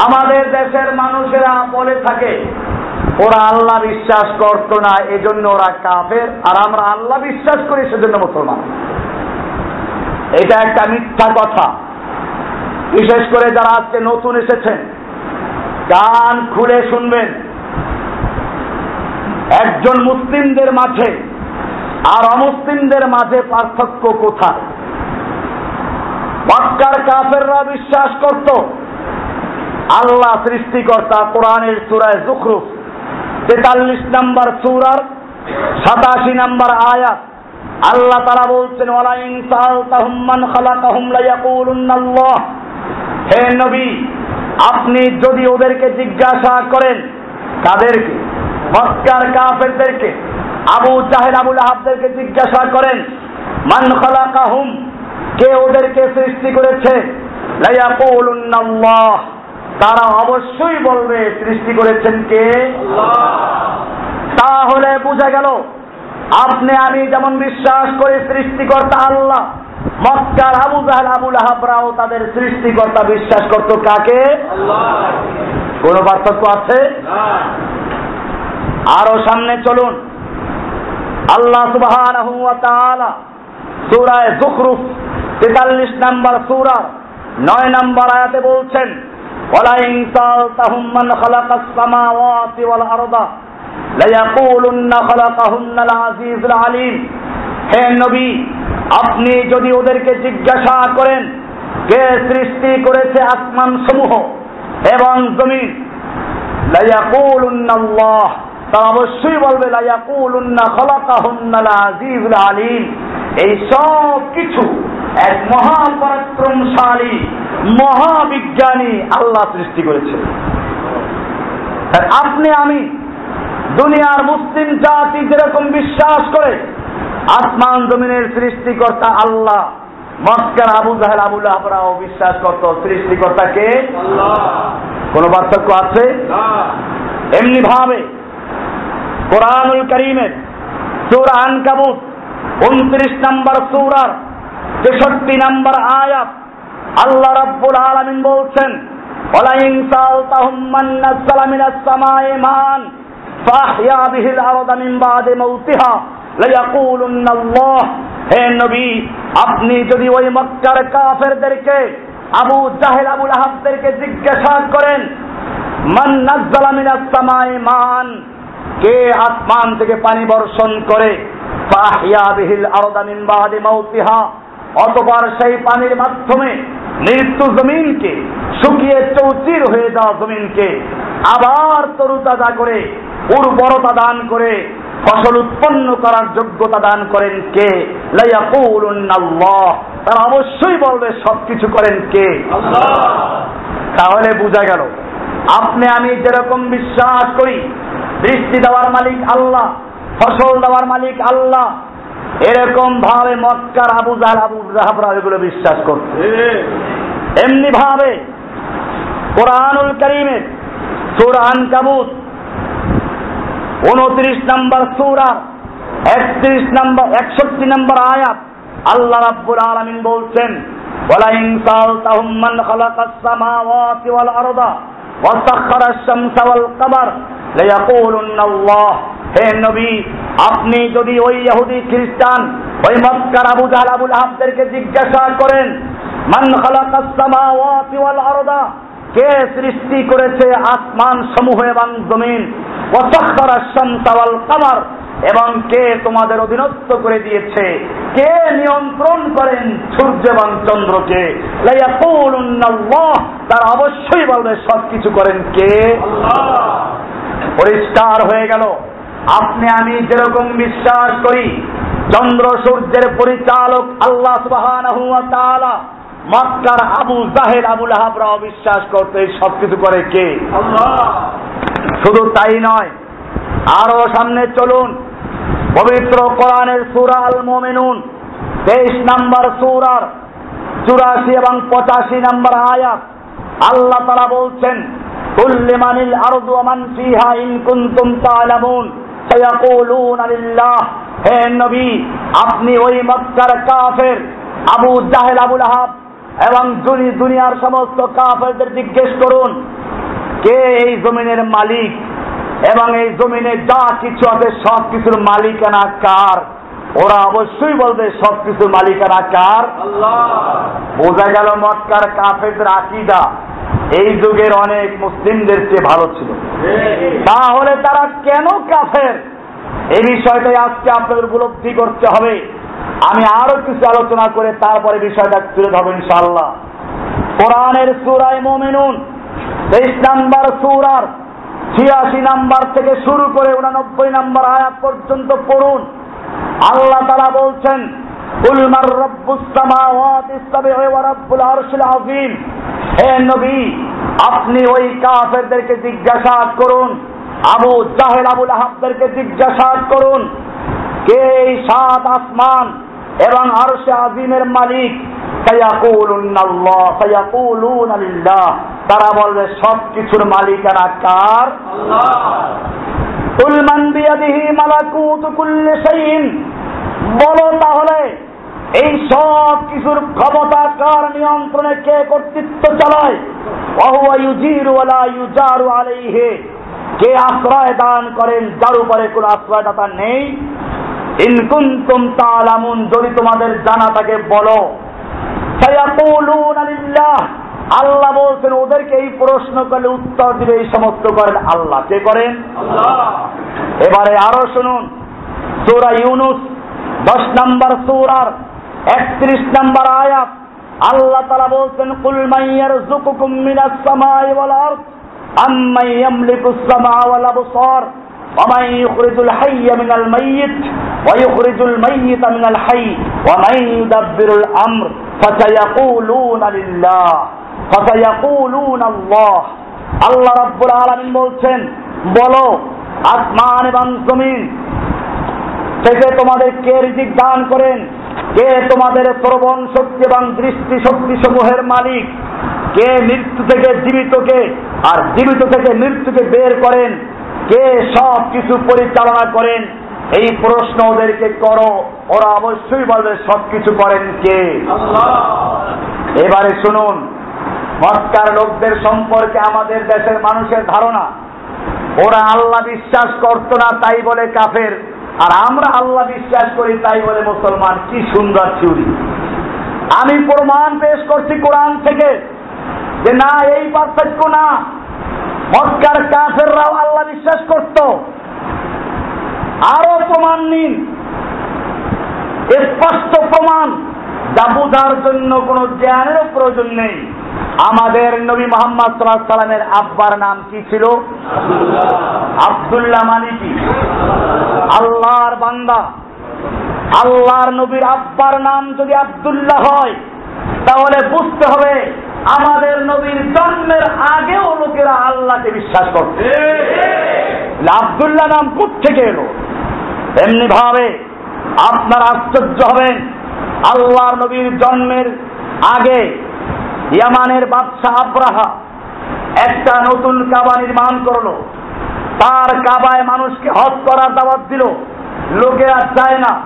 আমাদের দেশের মানুষেরা বলে থাকে ওরা আল্লাহ বিশ্বাস করত না, এজন্য ওরা কাফের। আর আমরা আল্লাহ বিশ্বাস করি, সেজন্য মুসলমান। এটা একটা মিথ্যা কথা। বিশেষ করে যারা আজকে নতুন এসেছেন কান খুলে শুনবেন। একজন মুসলিমদের মাঝে আর অমুসলিমদের মাঝে পার্থক্য কোথায়? মক্কার কাফেররা বিশ্বাস করত, আল্লাহ সৃষ্টিকর্তা কোরআনের সুরায় জুখরুফ তেতাল্লিশ নাম্বার সুরার সাতাশি নাম্বার আয়াত। আল্লাহ তারা বলছেন ওয়ালাইন সালতাহুম্মান খালাকাহুম লায়াকুলুন্নাল্লাহ হে নবী, আপনি যদি ওদেরকে জিজ্ঞাসা করেন, তাদেরকে, মক্কার কাফেরদেরকে, আবু জাহেল, আবুল আহাবদেরকে জিজ্ঞাসা করেন, মান খালাকাহুম? কে ওদেরকে সৃষ্টি করেছে? লায়াকুলুন্নাল্লাহ তারা অবশ্যই বলবে, সৃষ্টি করেছেন কে? তাহলে বুঝা গেল, আপনি আমি যেমন বিশ্বাস করি সৃষ্টিকর্তা আল্লাহ, মক্কার আবু জাহাল, আবুল হাবরাও তাদের সৃষ্টিকর্তা বিশ্বাস করত কাকে? কোন পার্থক্য আছে? আরও সামনে চলুন। আল্লাহ সুবাহ সুরায় জুখরুফ তেতাল্লিশ নাম্বার সুরা, নয় নাম্বার আয়াতে বলছেন ولئن سألتهم من خلق السماوات والأرض ليقولن خلقهن العزيز العليم হে নবী আপনি যদি ওদেরকে জিজ্ঞাসা করেন কে সৃষ্টি করেছে আসমান সমূহ এবং জমিন লায়াকুলুন্নাল্লাহ তারা অবশ্যই বলবে লায়াকুলুন্না খালাকাহুন্নাল আজিজুল আলিম এই সব কিছু এক মহাপরাক্রমশালী মহাবিজ্ঞানী আল্লাহ সৃষ্টি করেছে। আপনি আমি দুনিয়ার মুসলিম জাতি যেরকম বিশ্বাস করে আসমান জমিনের সৃষ্টিকর্তা আল্লাহ মক্কার আবু জাহেল আবুল আহরাও বিশ্বাস করত সৃষ্টিকর্তাকে কোন পার্থক্য আছে? এমনি ভাবে কোরআনুল করিমের সুর আনকাবুত উনত্রিশ নম্বর সুরার তেষট্টি নম্বর আয়াত। আল্লাহ রাব্বুল আলামিন বলছেন ওয়ালাইন সালতাহুম মান নাযালা মিনাস সামাই মান, ফাহইয়া বিহিল আরদা মিন বাদি মাউতিহা আল্লাহ হে নবী, আপনি যদি ওই মক্কার কাফেরদেরকে, আবু জাহেল, আবুল আহাবদেরকে জিজ্ঞাসা করেন মান নাযালা মিনাস সামাই মান, কে আসমান থেকে পানি বর্ষণ করে? অতবার সেই পানির মাধ্যমে মৃত্যু জমিনকে শুকিয়ে চৌচির হয়ে যাওয়া জমিনকে আবার তরুতাজা করে উর্বরতা দান করে ফসল উৎপন্ন করার যোগ্যতা দান করেন কে? তারা অবশ্যই বলবে সবকিছু করেন কে? তাহলে বোঝা গেল আপনি আমি যেরকম বিশ্বাস করি বৃষ্টি দেওয়ার মালিক আল্লাহ ফসল দেওয়ার মালিক আল্লাহ। এরকম ভাবে মক্কার আবু জাহাল, আবু জাহাবরা এগুলো বিশ্বাস করছে। এমনি ভাবে কোরআনুল করিমের সুরান কাবুত উনত্রিশ নম্বর সুরা, একত্রিশ নম্বর, একষট্টি নম্বর আয়াত আল্লাহ রাব্বুল আলামিন বলছেন, ওয়ালাইন সালতাহুম মান খালাকাস আল্লাহ হে নবী আপনি যদি ওই ইহুদি খ্রিস্টান ওই মক্কার আবু জাহাল আবুল আহাবদেরকে জিজ্ঞাসা করেন মান খালাকাস সামাওয়াতি ওয়াল আরদা? কে সৃষ্টি করেছে আসমান সমূহ এবং জমিন? কামার। এবং কে তোমাদের অধীনস্থ করে দিয়েছে? কে নিয়ন্ত্রণ করেন সূর্য এবং চন্দ্রকে? তারা অবশ্যই বলবে সবকিছু করেন কে? পরিষ্কার হয়ে গেল। আপনি আমি যেরকম বিশ্বাস করি চন্দ্র সূর্যের পরিচালক আল্লাহ তাআলা মক্কার আবু জাহেল আবুল আহাবরা অবিশ্বাস করতে সবকিছু করে কে? শুধু তাই নয় আরও সামনে চলুন পবিত্র কোরআনের সুরা আল মোমেনুন তেইশ নাম্বার সুরার চুরাশি এবং পঁচাশি নাম্বার আয়াত আল্লাহ তারা বলছেন কুল্লিমানিল আরদু আমান ফিহা ইন কুনতুম তা'লামুন হে নবী আপনি ওই মক্কার কাফের আবু জাহেল আবুল আহাব এবং দুনিয়ার সমস্ত কাফেরদের জিজ্ঞেস করুন কে এই জমিনের মালিক এবং এই জমিনে যা কিছু আছে সব কিছুর মালিকানা কার? ওরা অবশ্যই বলবে সব কিছুর মালিকানা কার? বোঝা গেল মক্কার কাফেরদের আকিদা। এই যুগের অনেক মুসলিমদের চেয়ে ভালো ছিল। তাহলে তারা কেন কাফের? এই বিষয়টাই আজকে আপনাদের উপলব্ধি করতে হবে। আমি আরও কিছু আলোচনা করে তারপরে বিষয়টা তুলে ধরবো ইনশাল্লাহ কোরআনের সুরায় মোমেনুন, তেইশ নাম্বার সুরার ছিয়াশি নাম্বার থেকে শুরু করে উনানব্বই নাম্বার আয়াত পর্যন্ত পড়ুন। আল্লাহ তারা বলছেন উলমার রব্বুস সামাওয়াতি সাবঈ ওয়া রাব্বুল আরশিল আযীম হে নবী, আপনি ওই কাফেরদেরকে জিজ্ঞাসা করুন, আবু জাহেল, আবুল আহাবদেরকে জিজ্ঞাসা করুন, কে এই সাত আসমান এবং আরশে আজিমের মালিক? তারা বলবে সব কিছুর মালিকানা কার? বলো তাহলে, এই সব কিছুর ক্ষমতা কার নিয়ন্ত্রণে কে কর্তৃত্ব চালায়? কে আশ্রয় দান করেন, যার উপরে কোন আশ্রয়দাতা নেই? ইনকুন্তুম তালামুন যদি তোমাদের জানা থাকে, বলো। আল্লাহ বলছেন ওদেরকে এই প্রশ্ন করলে উত্তর দিবে এই সমস্ত করেন আল্লাহ। কে করেন? এবারে আরও শুনুন। সুরা ইউনুস দশ নম্বর সুরার একত্রিশ নম্বর আয়াত। আল্লাহ তালা বলছেন কুল মাইয়ার জুকুকুম মিনাস সামাই ওয়াল আরদ আম্মাই ইয়ামলিকুস সামা ওয়াল আবসার। ومن يخرج الحي من الميت ويخرج الميت من الحي ومن يدبر الأمر فسيقولون لله فسيقولون الله আল্লাহ রাব্বুল আলামিন বলছেন বলো আসমান এবং জমিন থেকে তোমাদের কে রিজিক দান করেন কে তোমাদের শ্রবণ শক্তি এবং দৃষ্টি শক্তি সমূহের মালিক কে মৃত্যু থেকে জীবিতকে আর জীবিত থেকে মৃত্যুকে বের করেন কে সব কিছু পরিচালনা করেন, এই প্রশ্ন ওদেরকে করো। ওরা অবশ্যই বলবে সবকিছু করেন কে? এবারে শুনুন, মক্কার লোকদের সম্পর্কে আমাদের দেশের মানুষের ধারণা। ওরা আল্লাহ বিশ্বাস করত না, তাই বলে কাফের। আর আমরা আল্লাহ বিশ্বাস করি, তাই বলে মুসলমান। কি সুন্দর চুরি। আমি প্রমাণ পেশ করছি কোরআন থেকে যে না, এই পার্থক্য না। মক্কার কাফেররাও আল্লাহ বিশ্বাস করত। আরও প্রমাণ নিন। স্পষ্ট প্রমাণ। যা বোঝার জন্য কোন জ্ঞানেরও প্রয়োজন নেই। আমাদের নবী মোহাম্মদ সাল্লাহ সাল্লামের আব্বার নাম কি ছিল? আবদুল্লাহ। মালিকি আল্লাহর বান্দা। আল্লাহর নবীর আব্বার নাম যদি আবদুল্লাহ হয় তাহলে বুঝতে হবে আমাদের নবীর জন্মের আগেও লোকেরা আল্লাহকে বিশ্বাস করত। আবদুল্লাহ নাম থেকে এলো? এমনি ভাবে আপনার আশ্চর্য হবেন, আল্লাহর নবীর জন্মের আগে ইয়ামানের বাদশাহ আব্রাহা একটা নতুন কাবা নির্মাণ করল। তার কাবায় মানুষকে হজ করার দাবাত দিল। লোকেরা চায় না,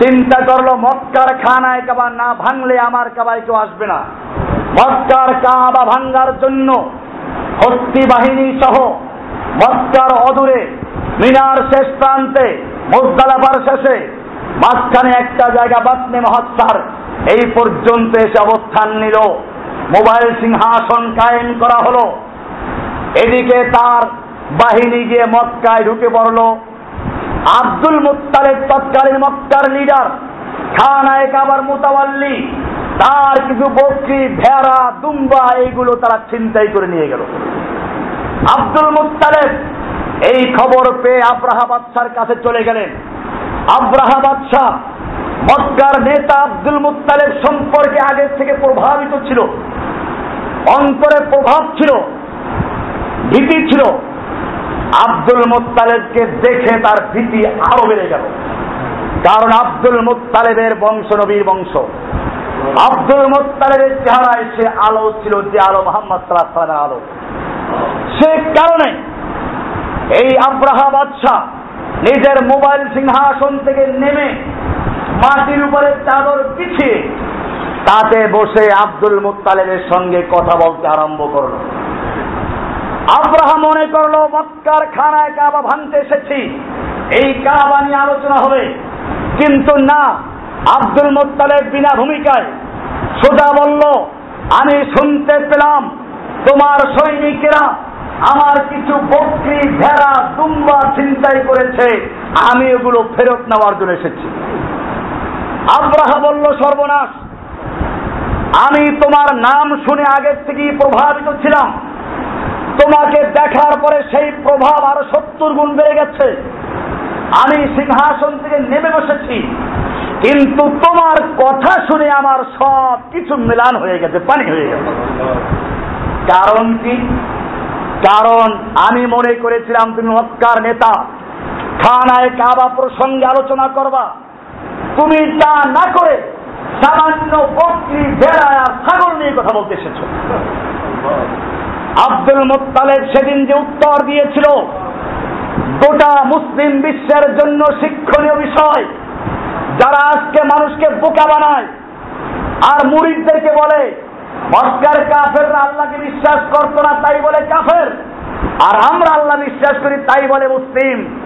চিন্তা করল, মক্কার খানায় কাবা না ভাঙলে আমার কাবায় কেউ আসবে না। মক্কার কাবা ভাঙ্গার জন্য হস্তি বাহিনী সহ মক্কার অদূরে, মিনার শেষ প্রান্তে মোজদালাবার শেষে, মাঝখানে একটা জায়গা বাতনে মহত্তার এই পর্যন্ত এসে অবস্থান নিল। মোবাইল সিংহাসন কায়েম করা হলো। এদিকে তার বাহিনী গিয়ে মক্কায় ঢুকে পড়ল। আব্দুল মুত্তালেব তৎকালীন মক্কার লিডার খানায় কাবার মোতাবাল্লি তার কিছু বকরি, ভেড়া, দুম্বা, এইগুলো তারা চিন্তাই করে নিয়ে গেল। আব্দুল মুত্তালেব এই খবর পেয়ে আব্রাহা বাদশার কাছে চলে গেলেন। আব্রাহা বাদশাহ, মক্কার নেতা আব্দুল মুত্তালেব সম্পর্কে আগের থেকে প্রভাবিত ছিল, অন্তরে প্রভাব ছিল, ভীতি ছিল। আব্দুল মুত্তালেবকে দেখে তার ভীতি আরও বেড়ে গেল। কারণ আব্দুল মুত্তালেবের বংশ নবীর বংশ। আব্দুল মুত্তালেবের চেহারায় সে আলো ছিল যে আলো মোহাম্মদ আলো। সে কারণে এই আব্রাহা বাদশাহ নিজের মোবাইল সিংহাসন থেকে নেমে মাটির উপরে চাদর পিছিয়ে তাতে বসে আব্দুল মুতালেবের সঙ্গে কথা বলতে আরম্ভ করল। আব্রাহা মনে করল, মক্কার খানায় কাবা ভাঙতে এসেছি, এই কাবা নিয়ে আলোচনা হবে। কিন্তু না, আব্দুল মুতালেব বিনা ভূমিকায় সোজা বলল, আমি শুনতে পেলাম, তোমার সৈনিকেরা আমার কিছু বকরি, ভেড়া, দুম্বা চিন্তাই করেছে। আমি এগুলো ফেরত নেওয়ার জন্য এসেছি। আব্রাহা বলল, সর্বনাশ। আমি তোমার নাম শুনে আগের থেকেই প্রভাবিত ছিলাম। তোমাকে দেখার পরে সেই প্রভাব আরও সত্তর গুণ বেড়ে গেছে। আমি সিংহাসন থেকে নেমে বসেছি। কিন্তু তোমার কথা শুনে আমার সব কিছু মিলান হয়ে গেছে, পানি হয়ে গেছে। কারণ কি? কারণ আমি মনে করেছিলাম তুমি মক্কার নেতা। থানায় কাবা প্রসঙ্গে আলোচনা করবা। তুমি তা না করে সামান্য বকরি ভেড়া ছাগল নিয়ে কথা বলতে এসেছ। আব্দুল মোত্তালেব সেদিন যে উত্তর দিয়েছিল গোটা মুসলিম বিশ্বের জন্য শিক্ষণীয় বিষয়। যারা আজকে মানুষকে বোকা বানায় আর মুরিদদেরকে বলে মক্কার কাফের আল্লাহকে বিশ্বাস করতো না, তাই বলে কাফের। আর আমরা আল্লাহ বিশ্বাস করি, তাই বলে মুসলিম।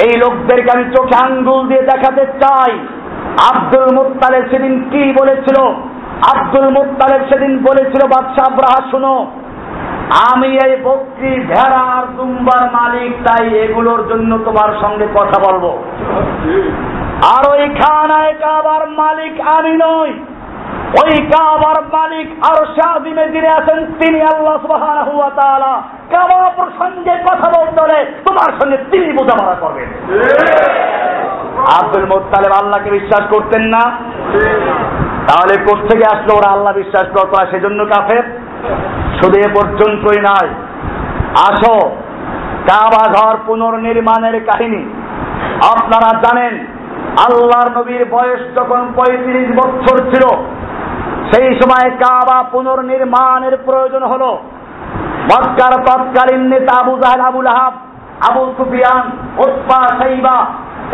এই লোকদেরকে আমি চোখে আঙ্গুল দিয়ে দেখাতে চাই। আব্দুল মুতালেব সেদিন কি বলেছিল? আব্দুল মুতালেব সেদিন বলেছিল, বাদশাহ আব্রাহা, শুনো। আমি এই বকরি ভেড়ার দুম্বার মালিক, তাই এগুলোর জন্য তোমার সঙ্গে কথা বলব। আর ওই খানায় কাবার মালিক আমি নই। ওই কাবার মালিক আর শাহিমে যিনি আছেন, তিনি আল্লাহ তাআলা। কাবা প্রসঙ্গে কথা বলতে তোমার সঙ্গে তিনি বোঝাপড়া করবেন। আব্দুল মোত্তালেব আল্লাহকে বিশ্বাস করতেন না। তাহলে থেকে আসলো ওরা আল্লাহ বিশ্বাস করতো সেজন্য কাফের? শুধু এ পর্যন্তই নয় আসো, কাবা ঘর পুনর্নির্মাণের কাহিনী। আপনারা জানেন, আল্লাহর নবীর বয়স যখন পঁয়ত্রিশ বছর ছিল, সেই সময় কাবা পুনর্নির্মাণের প্রয়োজন হল। মক্কার তৎকালীন নেতা আবু জাহেদ আবুল আহাব আবু সুফিয়ান ওসপা সাইবা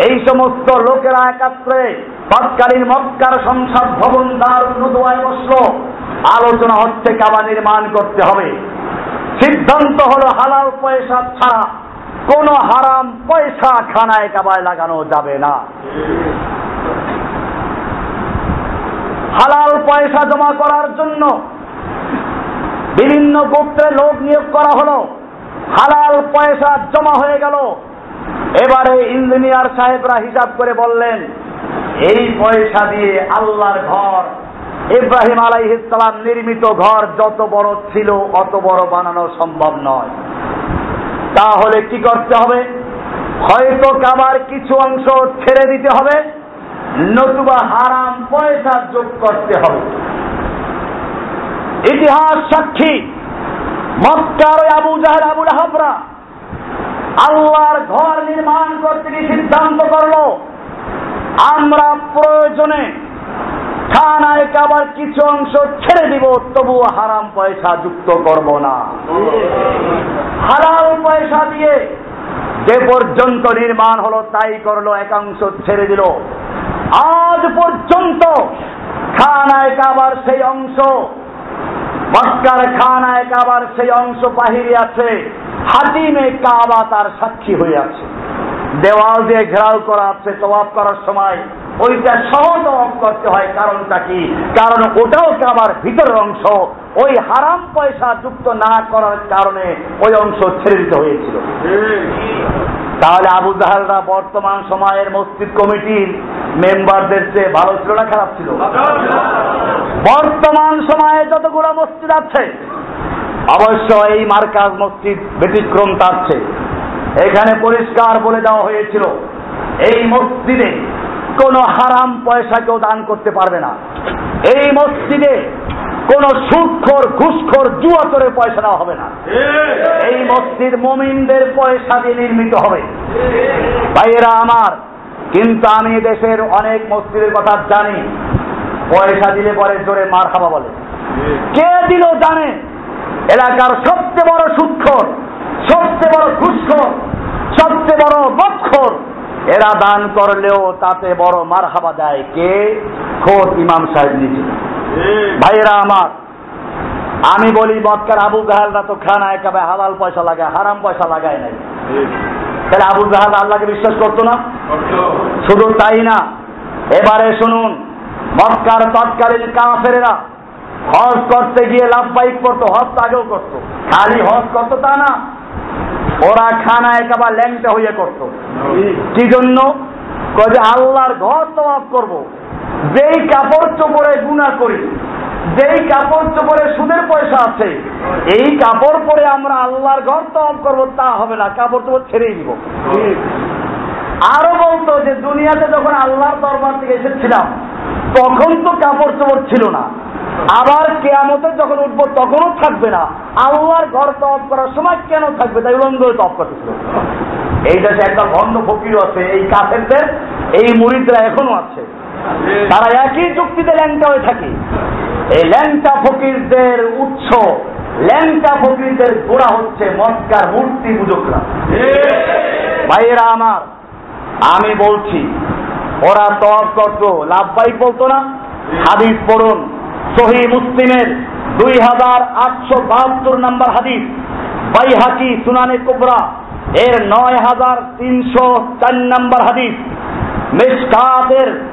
এই সমস্ত লোকেরা একাত্রে তৎকালীন মক্কার সংসদ ভবন দ্বার নদুয়ায় বসল। আলোচনা হচ্ছে কাবা নির্মাণ করতে হবে। সিদ্ধান্ত হলো, হালাল পয়সা ছাড়া কোন হারাম পয়সা খানায় কাবায় লাগানো যাবে না। হালাল পয়সা জমা করার জন্য বিভিন্ন গোত্রে লোক নিয়োগ করা হলো। হালাল পয়সা জমা হয়ে গেল। এবারে ইঞ্জিনিয়ার সাহেবরা হিসাব করে বললেন, এই পয়সা দিয়ে আল্লাহর ঘর, ইব্রাহিম আলাইহিসালাম নির্মিত ঘর যত বড় ছিল, অত বড় বানানো সম্ভব নয়। তাহলে কি করতে হবে? হয়তো কাবার কিছু অংশ ছেড়ে দিতে হবে, নতুবা হারাম পয়সা যোগ করতে হবে। ইতিহাস সাক্ষী, মক্কার আবু জাহের আবুল হাবরা আল্লাহর ঘর নির্মাণ করতে গিয়ে সিদ্ধান্ত করল। আমরা প্রয়োজনে খানায় কাবার কিছু অংশ ছেড়ে দিব, তবুও হারাম পয়সা যুক্ত করব না। হারাম পয়সা দিয়ে যে পর্যন্ত নির্মাণ হলো, তাই করল, একাংশ ছেড়ে দিল। আজ পর্যন্ত খানায় কাবার সেই অংশ, মক্কার খানায় কাবার সেই অংশ বাহিরে আছে। হাতিমে কাবা তার সাক্ষী হয়ে আছে। দেওয়াল দিয়ে ঘেরাও করা আছে তবাব করার সময়। ওইটা সহজ অফ করতে হয়, কারণটা কি? কারণ ওটাও কাবার ভিতরের অংশ? ওই হারাম পয়সা যুক্ত না করার কারণে ওই অংশ ছেড়ে দিতে হয়েছিল। তাহলে আবু জাহালরা বর্তমান সময়ের মসজিদ কমিটির মেম্বারদের চেয়ে ভালো ছিল না খারাপ ছিল? বর্তমান সময়ে যতগুলো মসজিদ আছে অবশ্য এই মার্কাজ মসজিদ ব্যতিক্রম তাচ্ছে এখানে পরিষ্কার বলে দেওয়া হয়েছিল, এই মসজিদে কোন হারাম পয়সা কেউ দান করতে পারবে না। এই মসজিদে কোন সুৎখর ঘুষখোর জুয়াচরের পয়সা দেওয়া হবে না। এই মসজিদ মমিনদের পয়সা দিয়ে নির্মিত হবে। ভাইয়েরা আমার, কিন্তু আমি দেশের অনেক মসজিদের কথা জানি। পয়সা দিলে পরে জোরে মার খাবা বলে। কে দিল জানে? এলাকার সবচেয়ে বড় সুক্ষর সবচেয়ে বড় ঘুষখোর, সবচেয়ে বড় বক্ষর এরা দান করলেও তাতে বড় মার হাবা দেয় কে? খোদ ইমাম সাহেব নিজে। ভাইয়েরা আমার, আমি বলি মক্কার আবু জাহালরা তো খানায় কাবে হালাল পয়সা লাগায় হারাম পয়সা লাগায় নাই। তাহলে আবু জাহাল আল্লাহকে বিশ্বাস করতো না? শুধু তাই না, এবারে শুনুন মক্কার তৎকালীন কাফেরেরা হজ করতে গিয়ে লাভবাহিক করতো হজ তো আগেও করতো। খালি হজ করতো তা না ওরা খানা একেবারে ল্যাংটা হয়ে করত। কি জন্য? যে আল্লাহর ঘর তবাব করব। যেই কাপড় চোপড়ে গুণা করি যেই কাপড় চোপড়ে সুদের পয়সা আছে এই কাপড় পরে আমরা আল্লাহর ঘর তবাব করব তা হবে না কাপড় চোপড় ছেড়েই দিব। আরও বলতো যে দুনিয়াতে যখন আল্লাহর দরবার থেকে এসেছিলাম তখন তো কাপড় চোপড় ছিল না। আবার কেয়ামতে যখন উঠবো, তখনও থাকবে না। আল্লাহর ঘর তপ করার সময় কেন থাকবে? তাই উলঙ্গ তপ করতেছিল। এই দেশে একটা ভণ্ড ফকিরও আছে, এই কাফেরদের, এই মুরিদরা এখনও আছে। তারা একই যুক্তিতে ল্যাংটা হয়ে থাকে। এই ল্যাংটা ফকিরদের উৎস, ল্যাংটা ফকিরদের গোড়া হচ্ছে মস্কার মূর্তি পূজকরা। ভাইয়েরা আমার, আমি বলছি ওরা তপ করত। লাভবাহিক বলতো না? হাদিস পড়ুন। সহি মুসলিমের দুই হাজার আটশো বাহাত্তর নম্বর হাদিস। বাইহাকি সুনানে কুবরা এর নয় হাজার তিনশো চার নম্বর হাদিস। মেসকাতের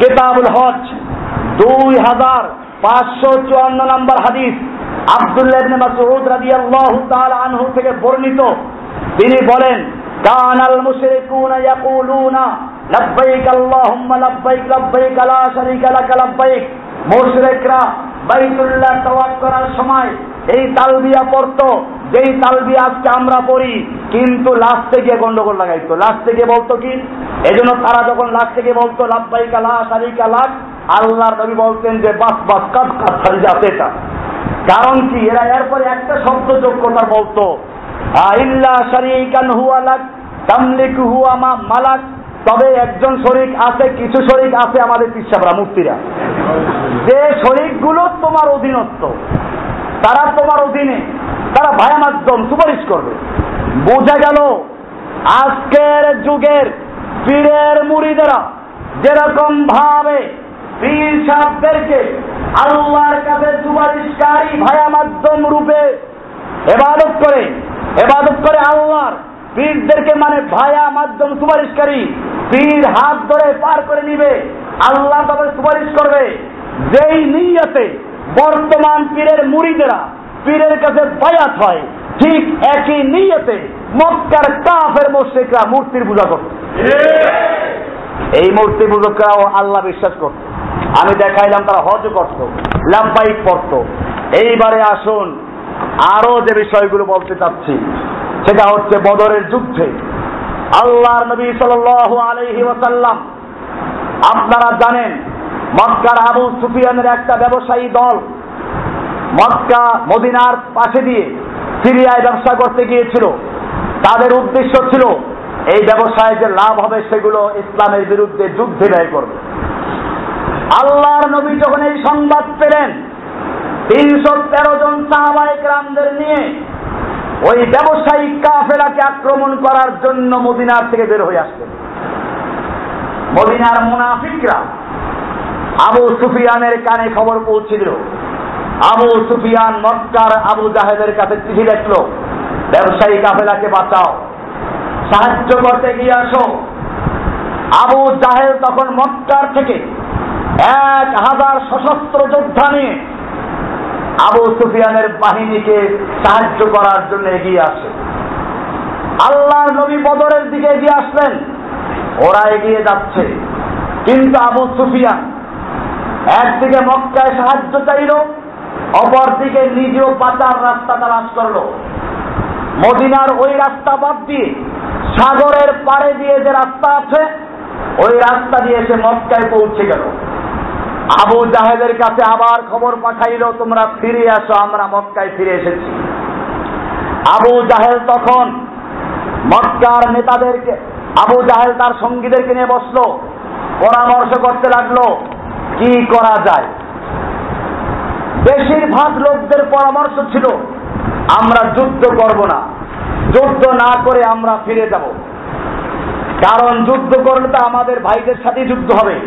কেতাবুল হজ দুই হাজার পাঁচশো চুয়ান্ন নম্বর হাদিস। আব্দুল্লাহ ইবনে মাসউদ রাদিয়াল্লাহু তাআলা আনহু থেকে বর্ণিত। তিনি বলেন, কানাল মুশরিকুনা ইয়াকুলুনা লাব্বাইক আল্লাহুম্মা লাব্বাইক লাব্বাইক লা শারীকা লাক লাব্বাইক মুশরিকরা বাইতুল্লাহ তওয়াফ করার সময় এই তালবিয়া পড়তো, যেই তালবিয়া আজকে আমরা পড়ি, কিন্তু লাস্টে গিয়ে গন্ডগোল লাগাইতো। লাস্টে গিয়ে বলতো কি? এজন্য তারা যখন লাস্টে গিয়ে বলতো লাভবাইকা লা শারিকা লাখ আল্লাহর নবী বলতেন যে, বাস বাস, কাজ কাজ ছাড়ি যাতে কারণ কি? এরা এরপরে একটা শব্দ যোগ করতার বলতো ইল্লা শারিকান হুয়া লাক, তামলিক হুয়া মা মালাক। তবে একজন শরিক আছে, কিছু শরিক আছে আমাদের পিসাবরা মূর্তিরা যে শরিকগুলো তোমার অধীনস্থ, তারা তোমার অধীনে, তারা ভায়া মাধ্যম, সুপারিশ করবে। বোঝা গেল, আজকের যুগের পীরের মুড়িদেরা যেরকম ভাবে পীর সাহেবদেরকে আল্লাহর কাছে সুপারিশকারী ভায়া মাধ্যম রূপে এবাদত করে এবাদত করে আল্লাহর পীরদেরকে মানে ভায়া মাধ্যম সুপারিশকারী। পীর হাত ধরে পার করে নিবে। আল্লাহ তবে সুপারিশ করবে। যেই নিয়তে বর্তমান পীরের মুড়িদেরা পীরের কাছে বায়াত হয়, ঠিক একই নিয়তে মক্কার কাফের মোশেকরা মূর্তির পূজা করত। এই মূর্তি পূজকরাও আল্লাহ বিশ্বাস করত। আমি দেখাইলাম তারা হজ করত লাভবাইক পড়ত। এইবারে আসুন আরও যে বিষয়গুলো বলতে চাচ্ছি সেটা হচ্ছে বদরের যুদ্ধে। আল্লাহর নবী সাল আলহি ওসাল্লাম আপনারা জানেন, মক্কার আবু সুফিয়ানের একটা ব্যবসায়ী দল মক্কা, মদিনার পাশে দিয়ে সিরিয়ায় ব্যবসা করতে গিয়েছিল। তাদের উদ্দেশ্য ছিল, এই ব্যবসায় যে লাভ হবে সেগুলো ইসলামের বিরুদ্ধে যুদ্ধে ব্যয় করবে। আল্লাহর নবী যখন এই সংবাদ পেলেন, তিনশো তেরো জন সাহাবাহিক রামদের নিয়ে ওই ব্যবসায়িক কাফেলাকে আক্রমণ করার জন্য মদিনার থেকে বের হয়ে আসতেন মদিনার মুনাফিকরা আবু সুফিয়ানের কানে খবর পৌঁছে দিল আবু সুফিয়ান মক্কার আবু জাহেদের কাছে চিঠি দেখল ব্যবসায়ী কাফেলাকে বাঁচাও। সাহায্য করতে গিয়ে আসো। আবু জাহেদ তখন মক্কার থেকে এক হাজার সশস্ত্র যোদ্ধা নিয়ে আবু সুফিয়ানের বাহিনীকে সাহায্য করার জন্য এগিয়ে আসে। আল্লাহ নবী বদরের দিকে এগিয়ে আসলেন। ওরা এগিয়ে যাচ্ছে। কিন্তু আবু সুফিয়ান একদিকে মক্কায় সাহায্য চাইল, অপরদিকে নিজেও বাঁচার রাস্তা তালাশ করল। মদিনার ওই রাস্তা বাদ দিয়ে সাগরের পাড়ে দিয়ে যে রাস্তা আছে, ওই রাস্তা দিয়ে সে মক্কায় পৌঁছে গেল। আবু জাহেদের কাছে আবার খবর পাঠাইল, তোমরা ফিরে আসো, আমরা মক্কায় ফিরে এসেছি। আবু জাহেল তখন মক্কার নেতাদেরকে, আবু জাহেল তার সঙ্গীদেরকে নিয়ে বসল, পরামর্শ করতে লাগল, কি করা যায়? বেশিরভাগ লোকদের পরামর্শ ছিল, আমরা যুদ্ধ করব না, যুদ্ধ না করে আমরা ফিরে যাব। কারণ যুদ্ধ করলে তো আমাদের ভাইদের সাথে যুদ্ধ হবে।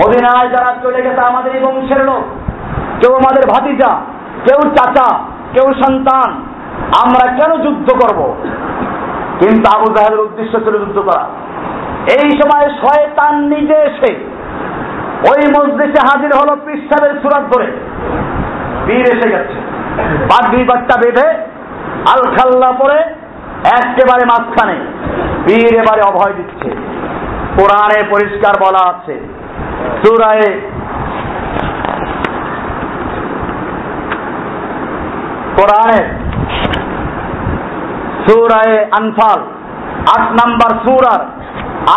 মদিনায় যারা চলে গেছে আমাদের এই বংশের লোক, কেউ আমাদের ভাতিজা, কেউ চাচা, কেউ সন্তান, আমরা কেন যুদ্ধ করব? কিন্তু আবু জাহেদের উদ্দেশ্য ছিল যুদ্ধ করা। এই সময় শয়তান নিজে এসে ওই মসজিদে হাজির হলো পিসাবের সুরাত ধরে। বীর এসে গেছে। বাগরি বাচ্চা বেঁধে আল খাল্লা পরে একেবারে মাঝখানে বীর এবারে অভয় দিচ্ছে। কোরআনে পরিষ্কার বলা আছে সুরায় কোরআনে সুরায় আনফাল আট নাম্বার সুরার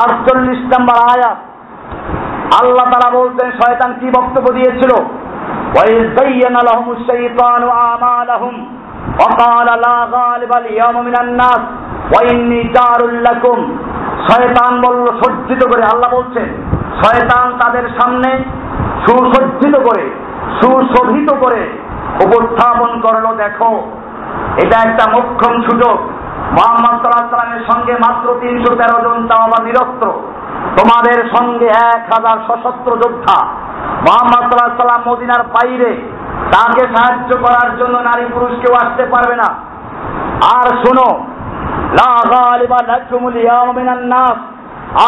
আটচল্লিশ নাম্বার আয়াত আল্লাহ তারা বলতেন শয়তান কি বক্তব্য দিয়েছিল وإذ زين لهم الشيطان أعمالهم وقال لا غالب اليوم من الناس وإني جار لكم শয়তান বলল, সজ্জিত করে, আল্লাহ বলছেন, শয়তান তাদের সামনে সুসজ্জিত করে, সুশোভিত করে উপস্থাপন করল, দেখো, এটা একটা মোক্ষম সুযোগ। মোহাম্মদ সাল্লাহ সঙ্গে মাত্র তিনশো তেরো জন তাও আবার নিরস্ত্র। তোমাদের সঙ্গে এক হাজার সশস্ত্র যোদ্ধা। মোহাম্মদ সাল্লাহ সাল্লাম মদিনার বাইরে। তাকে সাহায্য করার জন্য নারী পুরুষ কেউ আসতে পারবে না। আর শোনো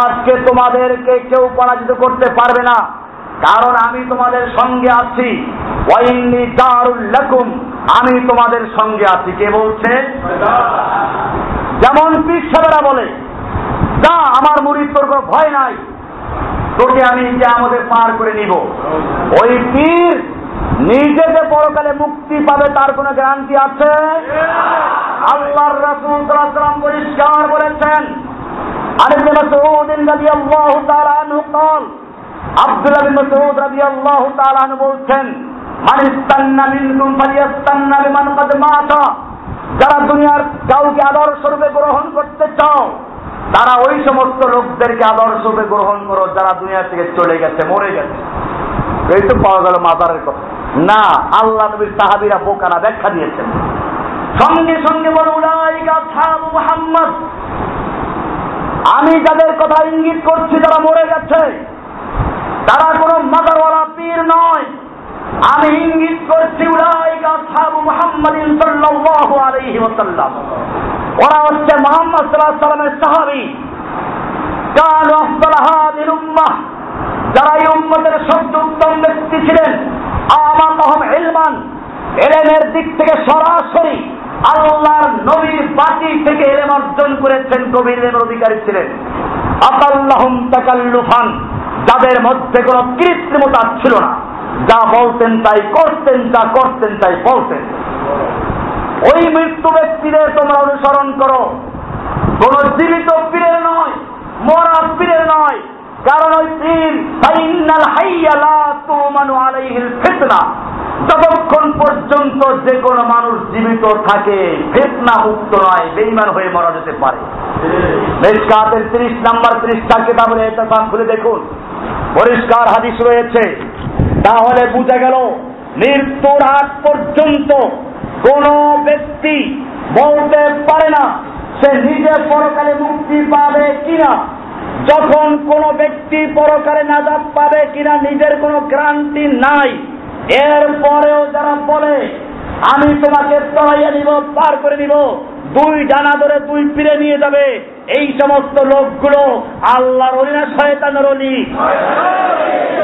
আজকে তোমাদেরকে কেউ পরাজিত করতে পারবে না। কারণ আমি তোমাদের সঙ্গে আছি। আমি তোমাদের সঙ্গে আছি। কে বলছে? যেমন পিসাবেরা বলে যা আমার মুড়ির তোর কোনো ভয় নাই। তোকে আমি যে আমাদের পার করে নিব। ওই পীর নিজে যে পরকালে মুক্তি পাবে তার কোন গ্যারান্টি আছে আল্লাহর রাসূল সাল্লাল্লাহু পরিষ্কার বলেছেন আরেকটা মাসউদ রাদিয়াল্লাহু তাআলা আনহু قال আব্দুল্লাহ বিন মাসউদ রাদিয়াল্লাহু তাআলা আনহু বলছেন মান ইস্তান্না মিনকুম ফালিয়াস্তান্না বিমান কাদ মাতা যারা দুনিয়ার কাউকে আদর্শ রূপে গ্রহণ করতে চাও তারা ওই সমস্ত লোকদেরকে আদর্শকে গ্রহণ করো যারা দুনিয়া থেকে চলে গেছে মরে গেছে পাওয়া গেল মাজারের কথা। না, আল্লাহ নবীর সাহাবিরা বোকারা ব্যাখ্যা দিয়েছেন। সঙ্গে সঙ্গে বলো, উলাইকা মুহাম্মদ। আমি যাদের কথা ইঙ্গিত করছি তারা মরে গেছে, তারা কোনো মাজারওয়ালা পীর নয়। আমি ইঙ্গিত করছি, উলাইকা সাহাবু মুহাম্মাদিন সাল্লাল্লাহু আলাইহি ওয়াসাল্লাম। ওরা হচ্ছে মোহাম্মদ সাল্লাল্লাহু সাল্লামের সাহাবী। কানু আফদাল হাদিল উম্মাহ। যারা এই উম্মতের সবচেয়ে উত্তম ব্যক্তি ছিলেন আমাতহম ইলমান, এলেমের দিক থেকে সরাসরি আল্লাহর নবীর বাতি থেকে এলেম অর্জন করেছেন কবির এলেমের অধিকারী ছিলেন। আতাল্লাহুম তাকাল্লুফান, যাদের মধ্যে কোনো কৃত্রিমতা ছিল না। যা বলতেন তাই করতেন, যা করতেন তাই বলতেন। ওই মৃত্যু ব্যক্তিদের তোমরা অনুসরণ করো। কোন জীবিত পীরের নয়, মরা পীরের নয় কারণ ওই পীর ফিতনা। যতক্ষণ পর্যন্ত যে কোনো মানুষ জীবিত থাকে, ফেতনা মুক্ত নয় বেইমান হয়ে মারা যেতে পারে। মেশকাতের ত্রিশ নাম্বার পৃষ্ঠা কেতাবের এটা খুলে দেখুন। পরিষ্কার হাদিস রয়েছে। তাহলে বুঝা গেল, মৃত্যুর আগ পর্যন্ত কোন ব্যক্তি বলতে পারে না। সে নিজে পরকালে মুক্তি পাবে কিনা? যখন কোন ব্যক্তি পরকালে নাজাদ পাবে কিনা নিজের কোনো গ্রান্তি নাই, এরপরেও যারা বলে, আমি তোমাকে তলাইয়া নিব, পার করে নিব, দুই ডানা ধরে দুই ফিরে নিয়ে যাবে, এই সমস্ত লোকগুলো আল্লাহর অলি না শয়তানের অলি?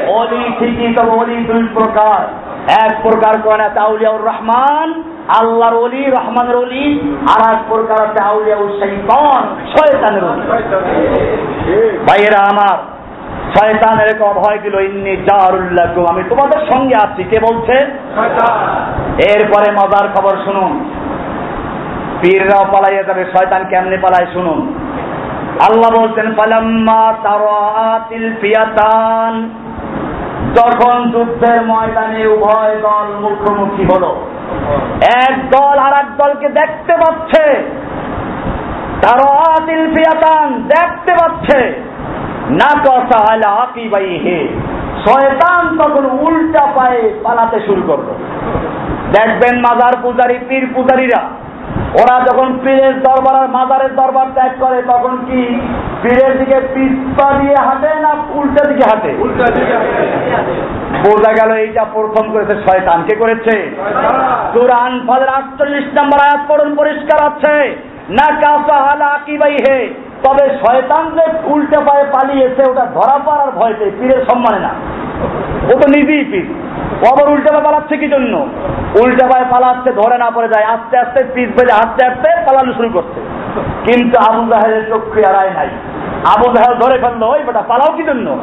অলি ঠিকই তবে অলি দুই প্রকার। এক প্রকার কয় না তাউলিয়াউর রহমান আল্লাহর অলি রহমানের অলি আর এক প্রকার আছে আউলিয়াউর শৈতান শয়তানের অলি ভাইয়েরা আমার শয়তান এরকম অভয় দিল ইন্নি আমি তোমাদের সঙ্গে আছি। কে বলছে? এরপরে মজার খবর শুনুন। পীররাও পালাইয়া যাবে শয়তান কেমনে পালায় শুনুন। আল্লাহ বলছেন তারাতিল ফিয়াতান যখন যুদ্ধের ময়দানে উভয় দল মুখোমুখি হলো। এক দল আর এক দলকে দেখতে পাচ্ছে। তারাতিল ফিয়াতান দেখতে পাচ্ছে। না কথা আকিবাই হে শয়তান তখন উল্টা পায়ে পালাতে শুরু করল। দেখবেন মাজার পূজারি, পীর পূজারীরা ওরা যখন পীরের দরবার আর মাজারের দরবার ত্যাগ করে তখন কি পীরের দিকে পিস্পা দিয়ে হাঁটে না উল্টা দিকে হাঁটে? বোঝা গেল এইটা প্রথম করেছে শয়তান। কে করেছে? কোরআন ফাদের আটচল্লিশ নম্বর আয়াত পড়ুন পরিষ্কার আছে। না কাসা হালা আকিবাই হে তবে শয়তান যে উল্টে পায়ে পালিয়েছে ওটা ধরা পড়ার ভয় পেয়ে পীরের সম্মানে না। ও তো নিজেই পীর। আবার উল্টে পায়ে পালাচ্ছে কি জন্য? উল্টে পায়ে পালাচ্ছে, ধরে না পড়ে যায়, আস্তে আস্তে পিস বেজে হাঁটতে হাঁটতে পালানো শুরু করছে। কিন্তু আবু জাহেলের চক্ষু এড়ায় নাই। আবু জাহেল ধরে ফেলল, ওই বেটা, পালাও কি জন্য?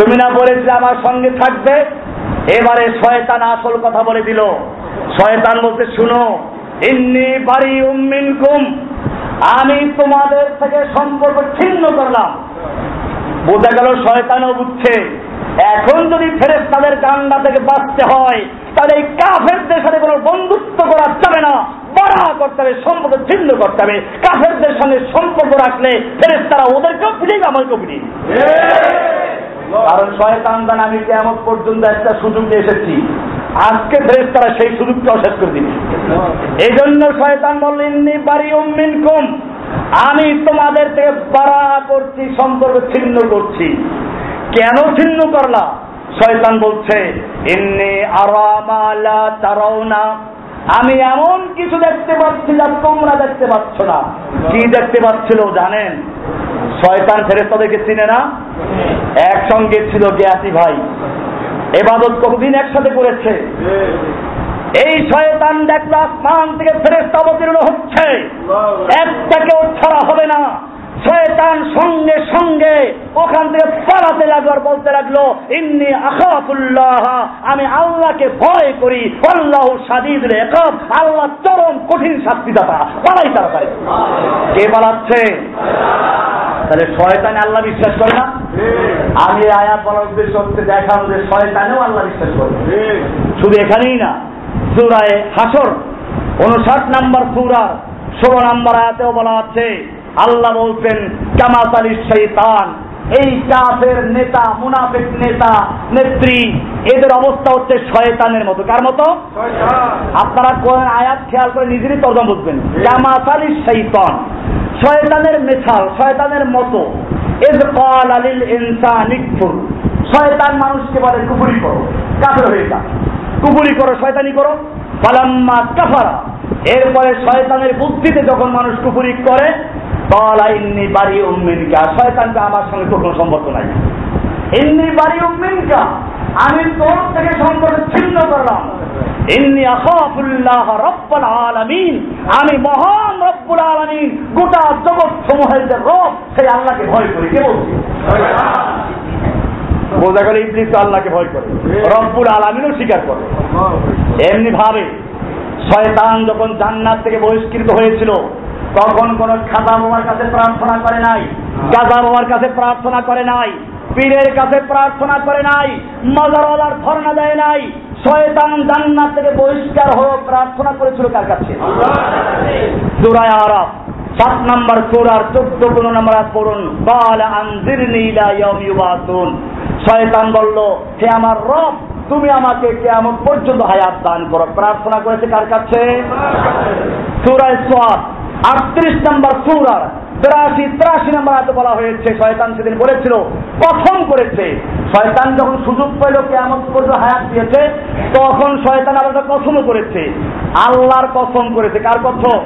তুমি না বলেছিলে আমার সঙ্গে থাকবে? এবারে শয়তান আসল কথা বলে দিল। শয়তান বলতে, শুনো, ইন্নি বাড়ি উম্মিন কুম আমি তোমাদের থেকে সম্পর্ক ছিন্ন করলাম। বোঝা গেল শয়তানও বুঝছে। এখন যদি ফেরেস তাদের কান্ডা থেকে বাঁচতে হয় তাহলে এই কাফেরদের সাথে কোনো বন্ধুত্ব করা যাবে না। বড়া করতে হবে সম্পর্ক ছিন্ন করতে হবে। কাফেরদের সঙ্গে সম্পর্ক রাখলে ফেরেস তারা ওদেরকেও পিড়িয়ে আমাকেও পিড়িয়ে কারণ শয়তান জান আমি কেমন পর্যন্ত একটা সুযোগ এসেছি। আজকে ফেরেস তারা সেই সুযোগটাও শেষ করে দিবি। এই জন্য শয়তান বললেন বাড়ি উম্মিন কম আমি তোমাদের থেকে বাড়া করছি, সম্পর্ক ছিন্ন করছি। কেন ছিন্ন করলা? শয়তান বলছে এমনি আরামালা তারাও না আমি এমন কিছু দেখতে পাচ্ছি যা তোমরা দেখতে পাচ্ছ না। কি দেখতে পাচ্ছিল জানেন? শয়তান ফেরেস্তাদেরকে চিনে না? একসঙ্গে ছিল জ্ঞাতি ভাই। এবাদত কতদিন একসাথে করেছে? এই শয়তান দেখল আসমান থেকে ফেরেস্তা অবতীর্ণ হচ্ছে। একটা কেউ ছাড়া হবে না। শয়তান সঙ্গে সঙ্গে ওখান থেকে পালাতে লাগল আর বলতে লাগল ইন্নি আখাফুল্লাহ আমি আল্লাহকে ভয় করি। আল্লাহ সাদিদ রেকব আল্লাহ চরম কঠিন শাস্তি দাতা পালাই তাড়াতাড়ি। কে পালাচ্ছে? তাহলে শয়তানে আল্লাহ বিশ্বাস করে না? আমি আয়াত বলার উদ্দেশ্য হচ্ছে দেখানো যে শয়তানেও আল্লাহ বিশ্বাস করে। শুধু এখানেই না সুরায় হাসর উনষাট নাম্বার সুরা ষোলো নাম্বার আয়াতেও বলা আছে আল্লাহ বলছেন কামাতালি শৈতান এই কাফের নেতা মুনাফিক নেতা নেত্রী এদের অবস্থা হচ্ছে শয়তানের মতো। কার মতো? আপনারা কোন আয়াত খেয়াল করে নিজেরই তর্জম বুঝবেন। কামাতালি শৈতান শয়তানের মেছাল শয়তানের মতো। এজ কল আলিল ইনসানিকফুর শয়তান মানুষকে বলে কুপুরি করো কাফের হয়ে যা কুপুরি করো, শয়তানি করো। পালাম্মা কাফারা। এরপরে শয়তানের বুদ্ধিতে যখন মানুষ কুপুরি করে বলা ইন্নি বাড়ি উম্মিনকা শয়তানকে আমার সঙ্গে তো কোনো সম্পর্ক নাই। ইন্নি বাড়ি উম্মিনকা আমি তোর থেকে সম্পর্ক ছিন্ন করলাম। ইন্নি আখাফুল্লাহ রব্বুল আলামিন। আমি মহান রব্বুল আলামিন। গোটা জগৎ সমূহের যে রব, সেই আল্লাহকে ভয় করি। কে বলছি? বোঝা গেল ইবলিস আল্লাহকে ভয় করে। রব্বুল আলামিনও স্বীকার করে। এমনি ভাবে শয়তান যখন জান্নাত থেকে বহিষ্কৃত হয়েছিল, তখন কোন খাতা বাবার কাছে প্রার্থনা করে নাই গাজা বাবার কাছে প্রার্থনা করে নাই। পীরের কাছে প্রার্থনা করে নাই, মজারওয়ালার ধর্ণা দেয় নাই, শয়তান জান্নাত থেকে বহিষ্কার হয়ে প্রার্থনা করেছিল কার কাছে? সুরায় আরাফ, সাত নম্বর সুরার চোদ্দ পনেরো নম্বর পড়ুন কাল আনজির নীলা ইয়ুবাসুন শয়তান বলল, হে আমার রব, তুমি আমাকে কেমন পর্যন্ত হায়াত দান করো। প্রার্থনা করেছে কার কাছে? সুরায় সোয়াদ আটত্রিশ নম্বর সুরার বিরাশি, তিরাশি নম্বর হাতে বলা হয়েছে, শয়তান সেদিন বলেছিল, কখন করেছে? শয়তান যখন সুযোগ পেল কেমন পর্যন্ত হায়াত দিয়েছে, তখন শয়তান আলাদা কসমও করেছে। আল্লাহর কসম করেছে। কার কসম?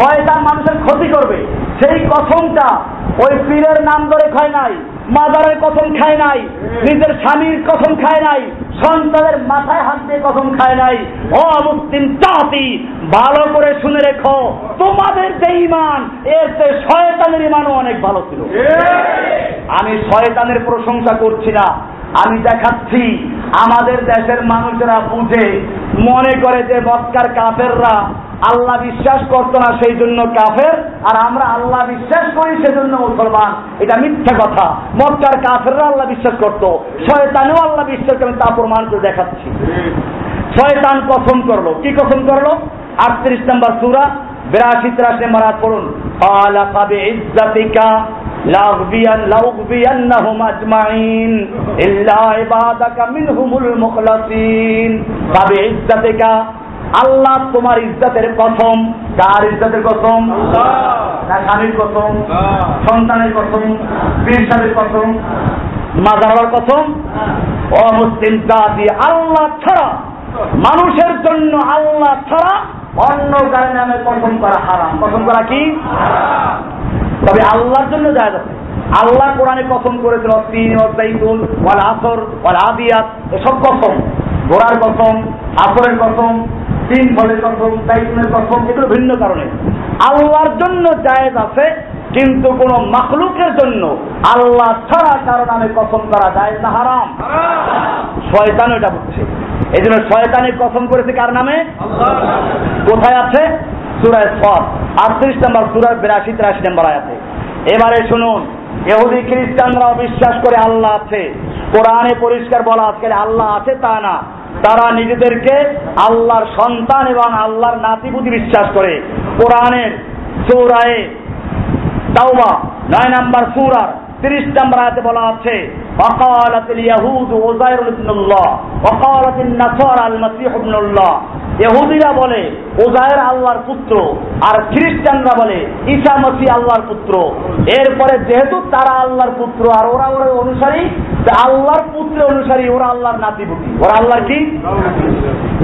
শয়তান মানুষের ক্ষতি করবে। সেই কসমটা ওই পীরের নাম ধরে খায় নাই। মাদারের কসম খায় নাই, নিজের স্বামীর কসম খায় নাই, সন্তানের মাথায় হাত দিয়ে কসম খায় নাই। ও মুসলিম জাতি, ভালো করে শুনে রেখো, তোমাদের যে ইমান এর যে শয়তানের ইমানও অনেক ভালো ছিল। আমি শয়তানের প্রশংসা করছি না, আমি দেখাচ্ছি, আমাদের দেশের মানুষেরা বুঝে, মনে করে যে মক্কার কাফেররা আল্লাহ বিশ্বাস করতো না সেই জন্য কাফের, আর আমরা আল্লাহ বিশ্বাস করি সেজন্য মুসলমান। এটা মিথ্যা কথা। মক্কার কাফেররা আল্লাহ বিশ্বাস করতো। শয়তানেও আল্লাহ বিশ্বাস করে তা প্রমাণ করে দেখাচ্ছি। শয়তান কসম করল। কি কসম করল? আটত্রিশ নম্বর সুরা, বিরাশি, তিরাশি নম্বর হাত পড়ুন। আলা কাবে ইজ্জাতিকা আজমাইন, ইল্লা ইবাদাকা মিনহুমুল মুখলাসিন। কাবে ইজ্জাতিকা আল্লাহ তোমার ইজ্জতের কসম কার ইজ্জতের কসম না স্বামীর কসম সন্তানের কসম বীর সাহেবের কসম মাজার কসম ও মুসলিম জাতি আল্লাহ ছাড়া মানুষের জন্য আল্লাহ ছাড়া অন্য গায়ে নামে কসম করা হারাম। কসম করা কি? তবে আল্লাহর জন্য যায় যাচ্ছে আল্লাহ কোরআনে কসম করেছিল তিন অজাইতুল ওয়াল আসর ওয়াল আদিয়াত এসব কসম ঘোড়ার কসম আসরের কসম তিন ফলের কসম দায়িত্বের কসম এগুলো ভিন্ন কারণে। আল্লাহর জন্য জায়েজ আছে, কিন্তু কোন মাখলুকের জন্য আল্লাহ ছাড়া কারও নামে কসম করা যায় না, হারাম। শয়তান এটা বুঝছে এই জন্য শয়তানের কসম করেছে কার নামে? কোথায় আছে? সুরায় সব আটত্রিশ নম্বর সুরায় বিরাশি, তিরাশি নম্বর আয়াতে। এবারে শুনুন। এহুদি খ্রিস্টানরাও বিশ্বাস করে আল্লাহ আছে। কোরআনে পরিষ্কার বলা আজকে আল্লাহ আছে তা না। তারা নিজেদেরকে আল্লাহর সন্তান এবং আল্লাহর নাতিপুতি বিশ্বাস করে। কোরআনের সৌরায়ে তাওবা, নয় নাম্বার সুরার তিরিশ নম্বর আয়াতে বলা আছে وقالت اليهود عزير ابن الله وقالت النصارى المسيح ابن الله ইহুদিরা বলে ওজায়ের আল্লাহর পুত্র আর খ্রিস্টানরা বলে ঈসা মসি আল্লাহর পুত্র এরপরে যেহেতু তারা আল্লাহর পুত্র আর ওরা ওরা অনুসারী আল্লাহর পুত্র অনুসারী ওরা আল্লাহর নাতিপুতি ওরা আল্লাহর কি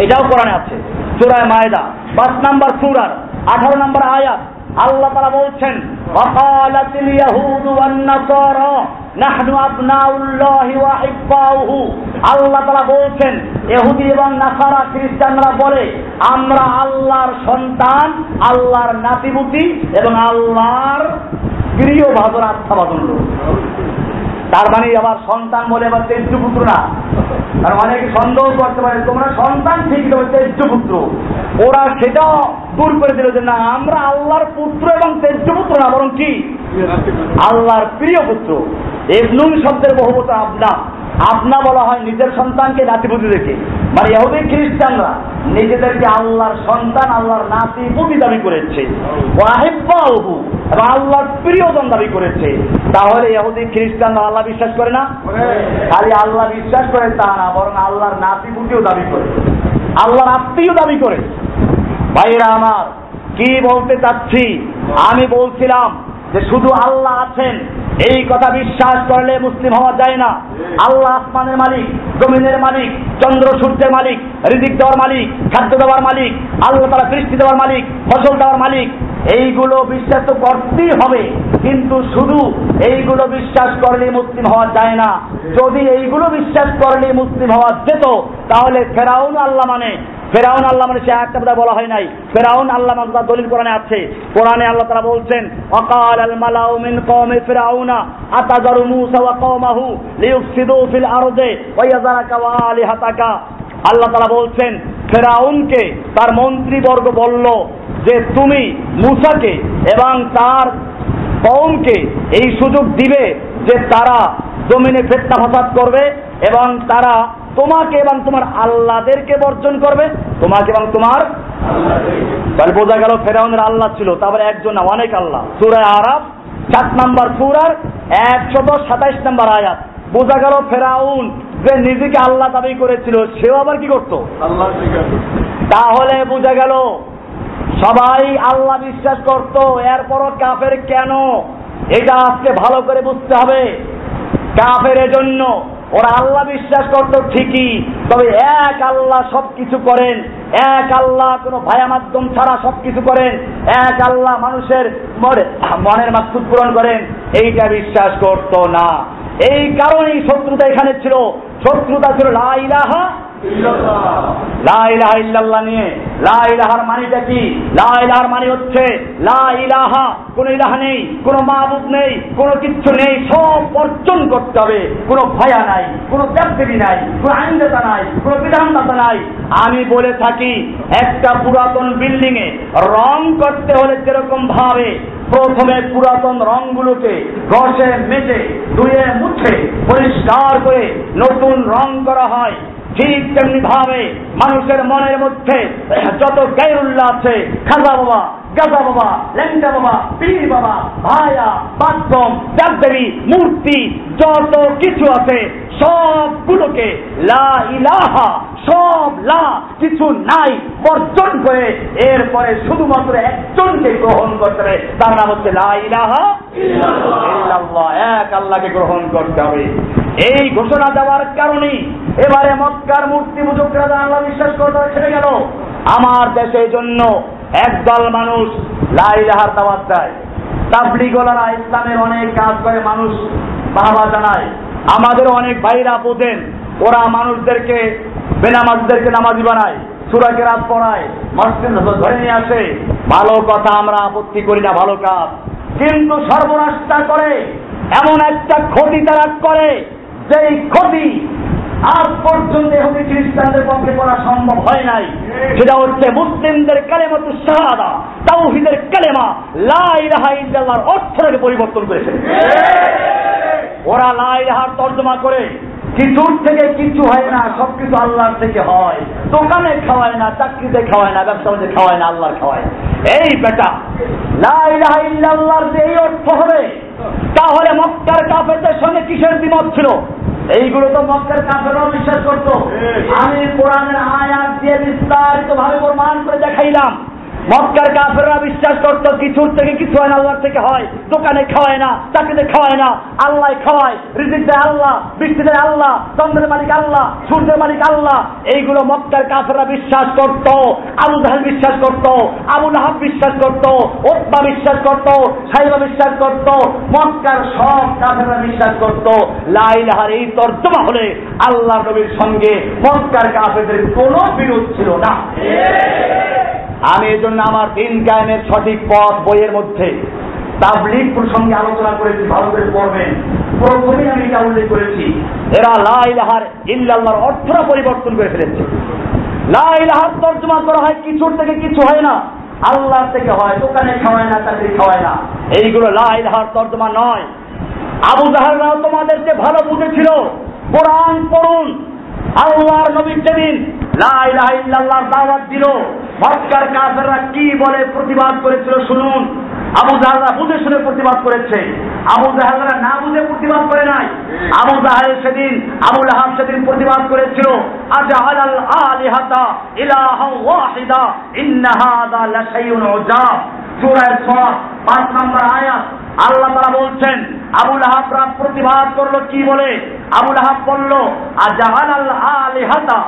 এটাও কোরআনে আছে সুরায় মায়দা পাঁচ নাম্বার সুরার আঠারো নম্বর আয়াত আল্লাহ তারা বলছেন وقالت اليهود والنصارى نحن أبناء الله وأحباؤه আল্লাহ তারা বলছেন এহুদি এবং নাসারা খ্রিস্টানরা বলে আমরা আল্লাহর সন্তান আল্লাহর নাতিপুতি এবং আল্লাহর প্রিয় ভাজন আত্মাবাদন লোক তার মানে আমার সন্তান বলে আবার তেজ্য পুত্র না। কারণ অনেকে সন্দেহ করতে পারে তোমরা সন্তান ঠিক তবে তেজ্য পুত্র। ওরা সেটাও দূর করে দিল যে না আমরা আল্লাহর পুত্র এবং তেজ্য পুত্র না বরং কি? আল্লাহর প্রিয় পুত্র। এবনুন শব্দের বহুবত আপনা আপনা বলা হয় নিজের সন্তানকে নাতিপুতি দেখে। মানে ইহুদি, খ্রিস্টানরা নিজেদেরকে আল্লাহর সন্তান, আল্লাহর নাতি পুতি দাবি করেছে। ওয়াহিব্বাহু, এবং আল্লাহর প্রিয়জন দাবি করেছে। তাহলে ইহুদি, খ্রিস্টানরা আল্লাহ বিশ্বাস করে না? খালি আল্লাহ বিশ্বাস করে তা না, বরং আল্লাহর নাতি পুতিও দাবি করে। আল্লাহর আত্মীয় দাবি করে। ভাইরা আমার, কি বলতে চাচ্ছি? আমি বলছিলাম যে শুধু আল্লাহ আছেন, এই কথা বিশ্বাস করলে মুসলিম হওয়া যায় না। আল্লাহ আসমানের মালিক, জমিনের মালিক, চন্দ্র সূর্যের মালিক রিদিক দেওয়ার মালিক, খাদ্য দেওয়ার মালিক, আল্লাহ তারা বৃষ্টি দেওয়ার মালিক, ফসল দেওয়ার মালিক, এইগুলো বিশ্বাস তো করতেই হবে। কিন্তু শুধু এইগুলো বিশ্বাস করলে মুসলিম হওয়া যায় না। যদি এইগুলো বিশ্বাস করলে মুসলিম হওয়া যেত, তাহলে ফেরাউন আল্লাহ মানে ফেরাউন আল্লাহ মানে সে একটা কথা বলা হয় নাই। ফেরাউন আল্লাহ মানে দলিল কোরআনে আছে। কোরআনে আল্লাহ তারা বলছেন, অকাল আল মালাউ মিন কওমে ফিরাউনা, আতাজারু মূসা ওয়া কওমাহু লিয়ুফসিদু ফিল আরদে ওয়া ইয়াযারাকা ওয়া আলিহাতাকা। আল্লাহ তারা বলছেন, ফেরাউনকে তার মন্ত্রীবর্গ বলল যে তুমি মুসাকে এবং তার কওমকে এই সুযোগ দিবে যে তারা জমিনে ফেতনা ফাসাদ করবে এবং তারা তোমাকে এবং তোমার আল্লাহদেরকে বর্জন করবে তোমাকে এবং তোমার তাহলে বোঝা গেল ফেরাউনের আল্লাহ ছিল তারপরে একজন না অনেক আল্লাহ। সুরায় আরাব সাত নাম্বার সুরার একশত সাতাইশ নাম্বার আয়াত। বোঝা গেল ফেরাউন যে নিজেকে আল্লাহ দাবি করেছিল সেও আবার কি করতো? তাহলে বোঝা গেল সবাই আল্লাহ বিশ্বাস করত এরপরও কাফের কেন? এটা আজকে ভালো করে বুঝতে হবে। কাফের জন্য ওরা আল্লাহ বিশ্বাস করতো ঠিকই, তবে এক আল্লাহ সবকিছু করেন, এক আল্লাহ কোনো ভায়া মাধ্যম ছাড়া সবকিছু করেন, এক আল্লাহ মানুষের মনের মাকসুদ পূরণ করেন, এইটা বিশ্বাস করতো না। এই কারণেই শত্রুতা এখানে ছিল। শত্রুতা ছিল লাইলাহা লাইলাহা ইল্লাল্লাহ। নিয়ে। লাইলাহার মানিটা কি? লাইলাহার মানে হচ্ছে লাইলাহা কোন ইলাহা নেই কোন মাহবুব নেই কোন কিচ্ছু নেই। সব অর্জন করতে হবে। কোন ভয়া নাই কোন দেবদেবী নাই কোন আইনদাতা নাই কোন বিধানদাতা নাই। আমি বলে থাকি একটা পুরাতন বিল্ডিং এ রং করতে হলে যেরকম ভাবে প্রথমে পুরাতন রংগুলোকে ঘষে মেজে, ধুয়ে, মুছে, পরিষ্কার করে নতুন রং করা হয়। ঠিক তেমনি ভাবে মানুষের মনের মধ্যে যত গায়রুল্লাহ আছে, খাজা বাবা গাজা বাবা, ল্যাংটা বাবা, পীর বাবা, ভায়া, বাথরুম দেবদেবী মূর্তি, যত কিছু আছে সবগুলোকে লা ইলাহা, সব লা, কিছু নাই বর্জন করে এরপরে শুধুমাত্র একজনকে গ্রহণ করতে হবে। তার নাম হচ্ছে লা ইলাহা ইল্লাল্লাহ, এক আল্লাহকে গ্রহণ করতে হবে। এই ঘোষণা দেওয়ার কারণেই এবারে মক্কার মূর্তি পুজকরা আল্লাহ বিশ্বাস করতে ছেড়ে গেল। আমার দেশের জন্য একদল মানুষ লাইলাহার দাওয়াত দেয়। তাবলিগলারা ইসলামের অনেক কাজ করে মানুষ বাবা জানায়। আমাদের অনেক ভাইরা বোঝেন, ওরা মানুষদেরকে, বেনামাজদেরকে নামাজি বানায় সুরাকে রাত পড়ায়, মসজিদ ধরে নিয়ে আসে। ভালো কথা আমরা আপত্তি করি না, ভালো কাজ। কিন্তু সর্বনাশটা করে, এমন একটা ক্ষতি তারা করে, যেই ক্ষতি আজ পর্যন্ত এহুদি খ্রিস্টানদের পক্ষে করা সম্ভব হয় নাই। সেটা হচ্ছে মুসলিমদের কালেমাতু শাহাদা, তাওহিদের কালেমা, লা ইলাহা ইল্লাল্লাহর অর্থটাকে পরিবর্তন করেছে? ওরা লা ইলাহার তর্জমা করে কিছুর থেকে কিছু হয় না, সবকিছু আল্লাহর থেকে হয়। দোকানে খাওয়ায় না, চাকরিতে খাওয়ায় না, ব্যবসা বাণিজ্যে খাওয়ায় না, আল্লাহর খাওয়ায়। এই বেটা, লা ইলাহা ইল্লাল্লাহর যে এই অর্থ হবে, তাহলে মক্কার কাফেরদের সঙ্গে কিসের দ্বিমত ছিল? এইগুলো তো মক্কার কাফেররাও বিশ্বাস করতো। আমি কোরআনের আয়াত দিয়ে বিস্তারিত ভাবে প্রমাণ করে দেখাইলাম। মক্কার কাফেররা বিশ্বাস করতো কিছুর থেকে কিছু হয় না আল্লাহর থেকে হয়, দোকানে খাওয়ায় না, চাকরিতে খাওয়ায় না আল্লাহ খাওয়ায়, রিজিক দেয় আল্লাহ, বৃষ্টি দেয় আল্লাহ, চন্দ্রের মালিক আল্লাহ, সূর্যের মালিক আল্লাহ। এইগুলো মক্কার কাফেররা বিশ্বাস করত, আবু জাহেল বিশ্বাস করত, আবু লাহাব বিশ্বাস করত ওত্মা বিশ্বাস করত, সাইবা বিশ্বাস করত, মক্কার সব কাফেররা বিশ্বাস করত লাইলাহার এই তর্জমা হলে আল্লাহ নবীর সঙ্গে মক্কার কাফেরদের কোনো বিরোধ ছিল না। আমি এই জন্য আমার দিন কায়েমের সঠিক পথ বইয়ের মধ্যে তাবলিগ প্রসঙ্গে আলোচনা করেছি ভালো করে পড়বেন প্রথমেই আমি এটা উল্লেখ করেছি, এরা লাইলাহার ইল্লাল্লাহর অর্থটা পরিবর্তন করে ফেলেছে। লাইলাহার তর্জমা করা হয় কিছুর থেকে কিছু হয় না আল্লাহ থেকে হয়, দোকানে খাওয়ায় না, চাকরি খাওয়ায় না। এইগুলো লাইলাহার তর্জমা নয়। আবু জাহাররাও তোমাদেরকে ভালো বুঝেছিল। কোরআন পড়ুন আল্লাহর নবী যেদিন লাইলাহিল্লাহর দাওয়াত দিল। মক্কার কাফেররা কি বলে প্রতিবাদ করেছিল শুনুন। আবু জাহালরা বুঝে শুনে প্রতিবাদ করেছে। আবু জাহালরা না বুঝে প্রতিবাদ করে নাই। আবু জাহাল সেদিন আবুল আহাব সেদিন প্রতিবাদ করেছিল। আজআল আল আলিহাতা ইলাহা ওয়াহিদা, ইন্না লাশাইউন উজাব। সূরা সাদ পাঁচ নম্বর আয়াত। আল্লাহ তারা বলছেন আবুল আহাবরা প্রতিবাদ করল কি বলে? আবুল আহাব বলল আজআল আল আলিহাতা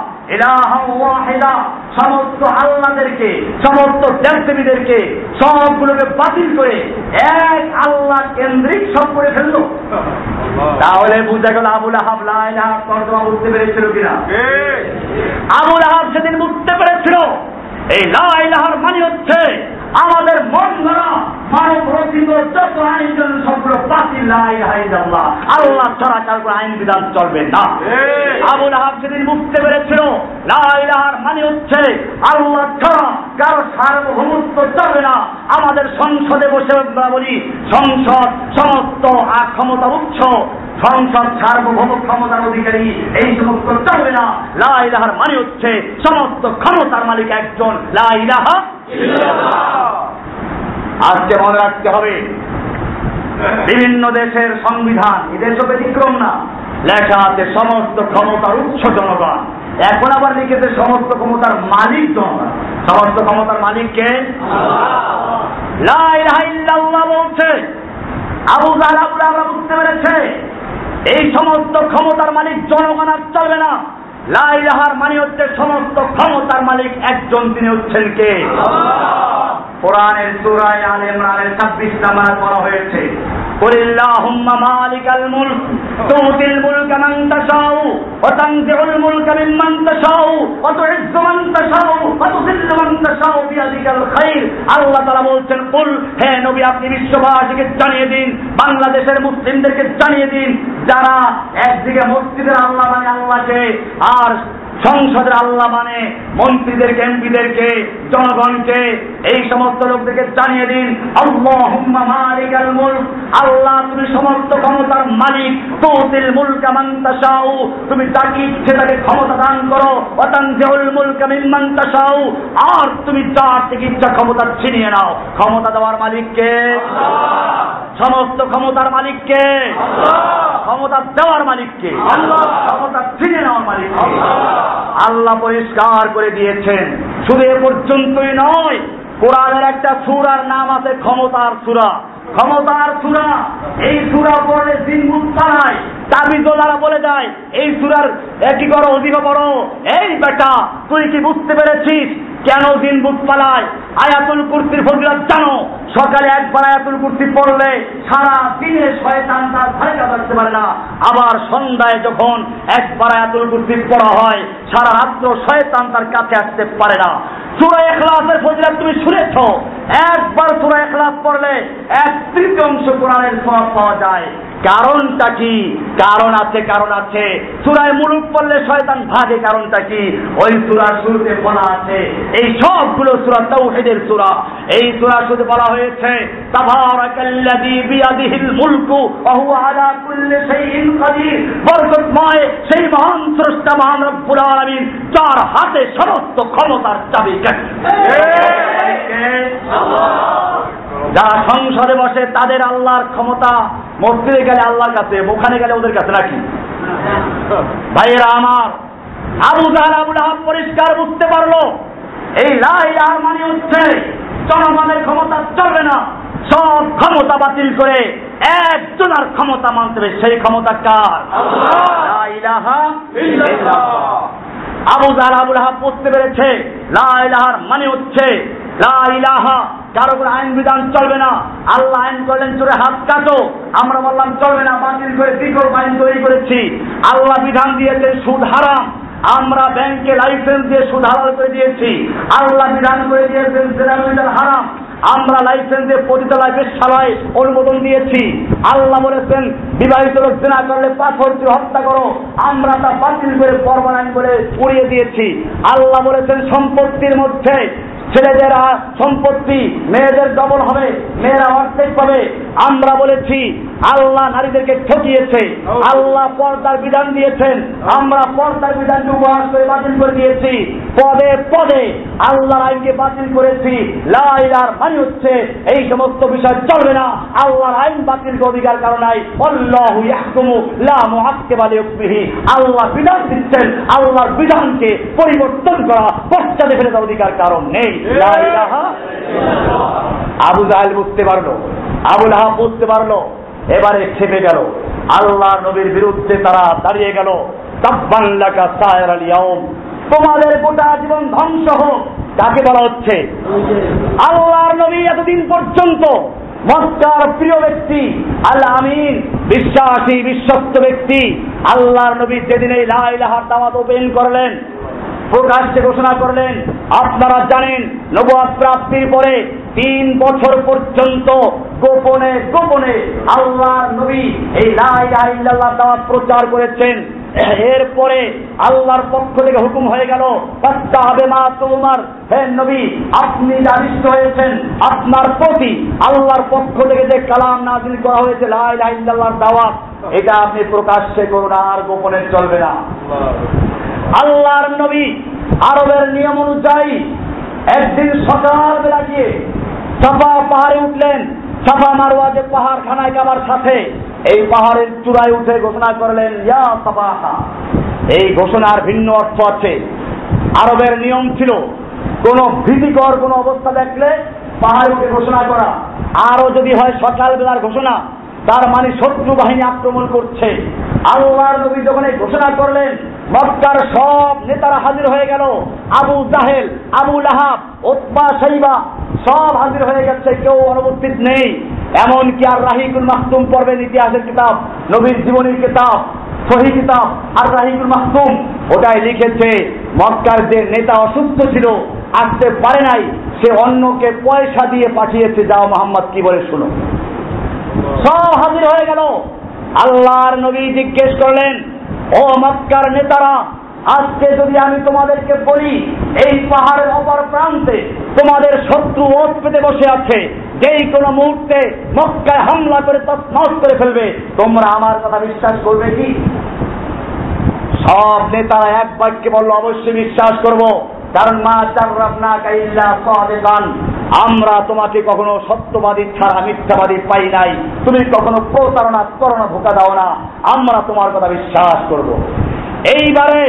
সমস্ত আল্লাহদেরকে সমস্ত দেবদেবীদেরকে সবগুলোকে বাতিল করে এক আল্লাহ কেন্দ্রিক সব করে ফেলল। তাহলে বুঝা গেল আবুল আহাব লাইলাহ তর্জমা বুঝতে পেরেছিল কিনা? আবুল আহাব সেদিন বুঝতে পেরেছিল। এই লাইলাহার মানে হচ্ছে আমাদের মন ধরা মানব রচিত যত আইন সবগুলো বাতিল লাইলাহ আল্লাহ ছাড়া কারও আইন বিধান চলবে না। আবুল আহাব সেদিন বুঝতে পেরেছিল লাইলাহার মানে হচ্ছে আল্লাহ ছাড়া কারও সার্বভৌমত্ব চলবে না। আমাদের সংসদে বসে আমরা বলি সংসদ সমস্ত ক্ষমতা উচ্চ সংসদ সার্বভৌম ক্ষমতার অধিকারী এই সমস্ত চলবে না। লাইলাহার মানে হচ্ছে সমস্ত ক্ষমতার মালিক একজন লাইলাহা আজকে মনে রাখতে হবে, বিভিন্ন দেশের সংবিধান এদেশও ব্যতিক্রম না, লেখা আছে সমস্ত ক্ষমতার উচ্চ জনগণ। এখন আবার লিখেছে সমস্ত ক্ষমতার মালিক জনগণ। সমস্ত ক্ষমতার মালিককে বলছে, আবু আমরা বুঝতে পেরেছে, এই সমস্ত ক্ষমতার মালিক জনগণ আর চলবে না। লাইলাহার মানে হচ্ছে সমস্ত ক্ষমতার মালিক একজন তিনি হচ্ছেন কে? কোরআনের সুরায় আল ইমরানের হয়েছে। মালিকাল মুলক তুতিল মান তাশাউ ওয়া তানজিউল তাশাউ ওয়া তুইজ্জু মান তাশাউ ওয়া তুযিল্লু মান তাশাউ বিয়াদিকাল খাইর। আল্লাহ তাআলা বলছেন কুল হে নবী আপনি বিশ্ববাসীকে জানিয়ে দিন বাংলাদেশের মুসলিমদেরকে জানিয়ে দিন যারা একদিকে মসজিদের আল্লাহ মানে আল্লাহকে আর সংসদের আল্লাহ মানে মন্ত্রীদেরকে এমপিদেরকে জনগণকে এই সমস্ত লোকদেরকে জানিয়ে দিন আল্লাহুম্মা মালিকাল মুলক আল্লাহ তুমি সমস্ত ক্ষমতার মালিক তুতিল মুলকা মান তাশাউ তুমি যাকে ইচ্ছে তাকে ক্ষমতা দান করো ওয়াতানজিউল মুলকা তাশাউ আর তুমি যার থেকে ইচ্ছা ক্ষমতা ছিনিয়ে নাও। ক্ষমতা দেওয়ার মালিককে সমস্ত ক্ষমতার মালিককে ক্ষমতা দেওয়ার মালিককে ক্ষমতা ছিনিয়ে নেওয়ার মালিককে আল্লাহ পরিষ্কার করে দিয়েছেন। শুধু এ পর্যন্তই নয়, কোরআনের একটা সুরার নাম আছে ক্ষমতার সুরা। ক্ষমতার সুরা, এই সুরা পড়লে দিন মুক্তায় তাবিজ দ্বারা বলে যায় এই সুরার একই করো অধিক বড় এই বেটা, তুই কি বুঝতে পেরেছিস কেন দিন বুধ পালায়। আয়াতুল কুর্তির ফজিলত জানো। সকালে একবার আয়াতুল কুর্তি পড়লে সারা দিনে শয়তান তার ধারে কাছে পারে না। আবার সন্ধ্যায় যখন একবার আয়াতুল কুর্তি পড়া হয়, সারা রাত্র শয়তান তার কাছে আসতে পারে না। সুরা এখলাসের ফজিলত তুমি শুনেছ? একবার সুরা এখলাস পড়লে এক তৃতীয়াংশ কোরআনের সব পাওয়া যায়। কারণটা কি? কারণ আছে কারণ আছে। সুরায় মুলুক পড়লে শয়তান ভাগে কারণটা কি? ওই সুরার শুরুতে বলা আছে এই সবগুলো সুরা তৌহিদের সুরা। এই সুরা শুরুতে বলা হয়েছে তাবারাকাল্লাযী বিয়াদিহিল মুলকু ওয়া হুয়া আলা কুল্লি শাইইন কাদির বরকতময় সেই মহান স্রষ্টা মহান রব্বুল আলামিন যার হাতে সমস্ত ক্ষমতার চাবি যারা সংসদে বসে তাদের আল্লাহর ক্ষমতা, মসজিদে গেলে আল্লাহর কাছে, ওখানে গেলে ওদের কাছে নাকি? ভাইয়েরা আমার, আবু জাহাল, আবুল আহাব পরিষ্কার বুঝতে পারল, এই লাইলাহ মানে হচ্ছে জনগণের ক্ষমতা চলবে না। সব ক্ষমতা বাতিল করে একজনের ক্ষমতা মানতে হবে সেই ক্ষমতা কার? আবু জাহাল আবুল আহাব বুঝতে পেরেছে লাইলাহার মানে হচ্ছে লাইলাহা কারও কোনো আইন বিধান চলবে না। আল্লাহ আইন করলেন চোরে হাত কাটো। আমরা বললাম চলবে না বাতিল করে বিকল্প আইন তৈরি করেছি। আল্লাহ বিধান দিয়েছে সুদ হারাম। আমরা ব্যাংকে লাইসেন্স দিয়ে সুদ হারাল করে দিয়েছি। আল্লাহ বিধান করে দিয়েছেন হারাম। আমরা লাইসেন্সে পতিতালয় বেশালয় অনুমোদন দিয়েছি আল্লাহ বলেছেন, বিবাহিত লোক জেনা করলে পাথর দিয়ে হত্যা করো। আমরা তা বাতিল করে পরমান বলে উড়িয়ে দিয়েছি। আল্লাহ বলেছেন, সম্পত্তির মধ্যে ছেলেদের সম্পত্তি মেয়েদের ডবল হবে মেয়েরা অর্ধেক পাবে। আমরা বলেছি আল্লাহ নারীদেরকে ঠকিয়েছে আল্লাহ পর্দার বিধান দিয়েছেন। আমরা পর্দার বিধানকে উপহাস করে বাতিল করে দিয়েছি। পদে পদে আল্লাহর আইনকে বাতিল করেছি। লাইলার মানে হচ্ছে এই সমস্ত বিষয় চলবে না। আল্লাহর আইন বাতিল অধিকার কারণ নাই। আল্লাহু ইয়াহকুমু লা মুআক্কিবা লিহুকমিহি। আল্লাহ বিধান দিচ্ছেন আল্লাহর বিধানকে পরিবর্তন করা পশ্চাদে ফেলে দেওয়ার অধিকার কারণ নেই। আবু জাহেল বুঝতে পারল, আবুল আহাব বুঝতে পারল, এবারে খেপে গেল। আল্লাহ নবীর বিরুদ্ধে তারা দাঁড়িয়ে গেল। তোমাদের গোটা জীবন ধ্বংস হোক কাকে বলা হচ্ছে। আল্লাহর নবী এতদিন পর্যন্ত মক্কার প্রিয় ব্যক্তি আল্লাহ আমিন, বিশ্বাসী, বিশ্বস্ত ব্যক্তি। আল্লাহর নবী যেদিন এই লাইলাহার দাওয়াত ওপেন করলেন প্রকাশ্যে ঘোষণা করলেন, আপনারা জানেন, নবাব প্রাপ্তির পরে তিন বছর পর্যন্ত গোপনে গোপনে আল্লাহর নবী এই লাইলাহ দাওয়াত প্রচার করেছেন। এরপরে আল্লাহর পক্ষ থেকে হুকুম হয়ে গেল হবে মা তোমার হে নবী, আপনি জানিষ্ট হয়েছেন, আপনার প্রতি আল্লাহর পক্ষ থেকে যে কালাম নাজিল করা হয়েছে লাইলাহর দাওয়াত, এটা আপনি প্রকাশ্যে করুন, আর গোপনে চলবে না। আল্লাহর নবী আরবের নিয়ম অনুযায়ী একদিন সকাল বেলা গিয়ে সাফা পাহাড়ে উঠলেন সাফা মারোয়া যে পাহাড় খানায় কাবার সাথে এই পাহাড়ের চূড়ায় উঠে ঘোষণা করলেন, ইয়া সাফাহা এই ঘোষণার ভিন্ন অর্থ আছে। আরবের নিয়ম ছিল, কোন ভীতিকর কোন অবস্থা দেখলে পাহাড়ে উঠে ঘোষণা করা। আরও যদি হয় সকাল বেলার ঘোষণা তার মানে শত্রু বাহিনী আক্রমণ করছে। আল্লাহর নবী যখন এই ঘোষণা করলেন, মক্কার সব নেতারা হাজির হয়ে গেল। আবু জাহেল, আবু লাহাব ওতবা সাইবা সব হাজির হয়ে গেছে, কেউ অনুপস্থিত নেই। এমনকি আর রাহিকুল মাহতুম পড়বেন ইতিহাসের কিতাব, নবীর জীবনীর কিতাব, সহি কিতাব, আর রাহিকুল মাহতুম ওটাই লিখেছে, মক্কার যে নেতা অসুস্থ ছিল, আসতে পারে নাই, সে অন্যকে পয়সা দিয়ে পাঠিয়েছে, যাও মোহাম্মদ কি বলে শুনো। সব হাজির হয়ে গেল। আল্লাহর নবী জিজ্ঞেস করলেন, ও মক্কার নেতারা, আজকে যদি আমি তোমাদেরকে বলি, এই পাহাড়ের অপর প্রান্তে তোমাদের শত্রু ওত পেতে বসে আছে, যেই কোনো মুহূর্তে মক্কায় হামলা করে তৎনস করে ফেলবে, তোমরা আমার কথা বিশ্বাস করবে কি? সব নেতারা এক বাক্যে বলল, অবশ্যই বিশ্বাস করব। কারণ মা চার্রাফনা কাইল্লা সাদেকান। আমরা তোমাকে কখনো সত্যবাদী ছাড়া মিথ্যাবাদী পাই নাই। তুমি কখনো প্রতারণা করোনা ভোকা দাও না। আমরা তোমার কথা বিশ্বাস করব। এইবারে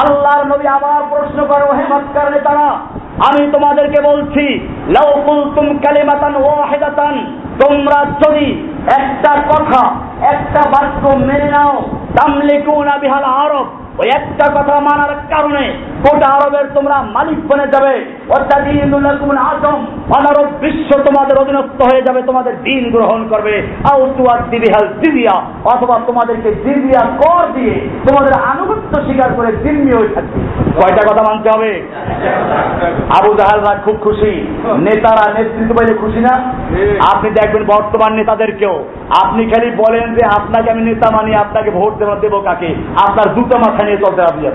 আল্লাহর নবী আবার প্রশ্ন করো হে মক্কার নেতারা, আমি তোমাদেরকে বলছি লাউকুল তুম কালিমাতান ওয়াহিদাতান তোমরা যদি একটা কথা, একটা বাক্য মেনে নাও, তামলিকুনা বিহাল আরব, ওই একটা কথা মানার কারণে গোটা আরবের তোমরা মালিক বনে যাবে। আজম অনারব বিশ্ব তোমাদের অধীনস্থ হয়ে যাবে, তোমাদের দিন গ্রহণ করবে। দিবিহাল দিবিয়া অথবা তোমাদেরকে দিবিয়া কর দিয়ে তোমাদের আনুগত্য স্বীকার করে দিল্লি হয়ে থাকবে। কয়টা কথা মানতে হবে? আবু জাহালরা খুব খুশি। নেতারা নেতৃত্ব পাইলে খুশি না? আপনি দেখবেন বর্তমান নেতাদেরকেও। আপনি খালি বলেন যে আপনাকে আমি নেতা মানি আপনাকে ভোট দেবো দেবো কাকে? আপনার দুটো মাথা নিয়ে চলতে আছে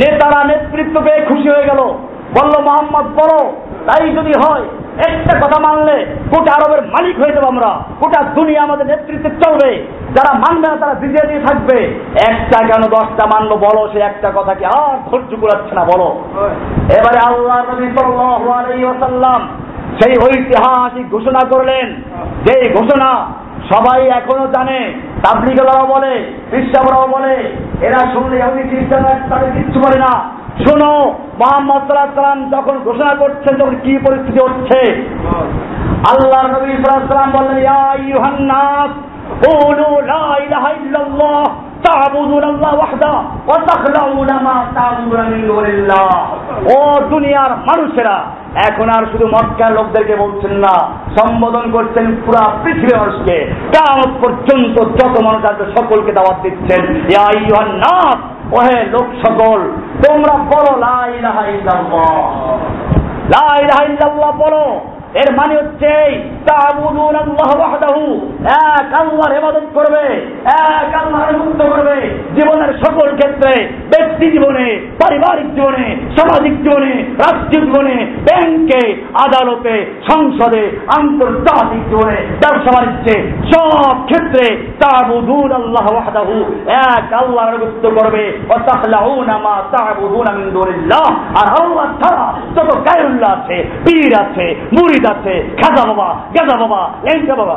নেতারা নেতৃত্ব পেয়ে খুশি হয়ে গেল। বলল মোহাম্মদ বড় তাই যদি হয় একটা কথা মানলে গোটা আরবের মালিক হয়ে যাব আমরা। গোটা দুনিয়া আমাদের নেতৃত্বে চলবে। যারা মানবে না তারা বিজয় দিয়ে থাকবে। একটা কেন দশটা মানলো বলো সে একটা কথা কি আর ধৈর্য কুড়াচ্ছে না বলো। এবারে আল্লাহ নবী সাল্লাম সেই ঐতিহাসিক ঘোষণা করলেন। যে ঘোষণা সবাই এখনও জানে তাবলিগলারাও বলে খ্রিস্টানরাও বলে, এরা শুনলে আমি খ্রিস্টানরা তাদের কিচ্ছু করে না। শোনো, মোহাম্মদ সাল্লাম যখন ঘোষণা করছেন, তখন কি পরিস্থিতি হচ্ছে? আল্লাহ নবী সাল্লাম বললেন, ইয়া ইউহান্নাস লা ইলাহা ইল্লাল্লাহ। ও দুনিয়ার মানুষেরা, এখন আর শুধু মক্কার লোকদেরকে বলছেন না, সম্বোধন করছেন পুরা পৃথিবী মানুষকে। কামত পর্যন্ত যত মানুষ আছে সকলকে দাওয়াত দিচ্ছেন। নাথ ওহে লোক সকল, তোমরা বলো লাই রাহাই লাই রাহা বলো। এর মানে হচ্ছে এক আল্লাহর করবে, এক আল্লাহর মুক্ত করবে। জীবনের সকল ক্ষেত্রে, ব্যক্তি জীবনে, পারিবারিক জীবনে, সামাজিক জীবনে, রাষ্ট্রীয় জীবনে, ব্যাংকে, আদালতে, সংসদে, আন্তর্জাতিক জীবনে, ব্যবসা বাণিজ্যে, সব ক্ষেত্রে তাবুদুন আল্লাহ ওয়াহদাহু। এক আল্লাহর আনুগত্য করবে। ও আর গায়রুল্লাহ আছে, পীর আছে, মুরিদ আছে খাজা বাবা, গাজা বাবা লেঙ্কা বাবা।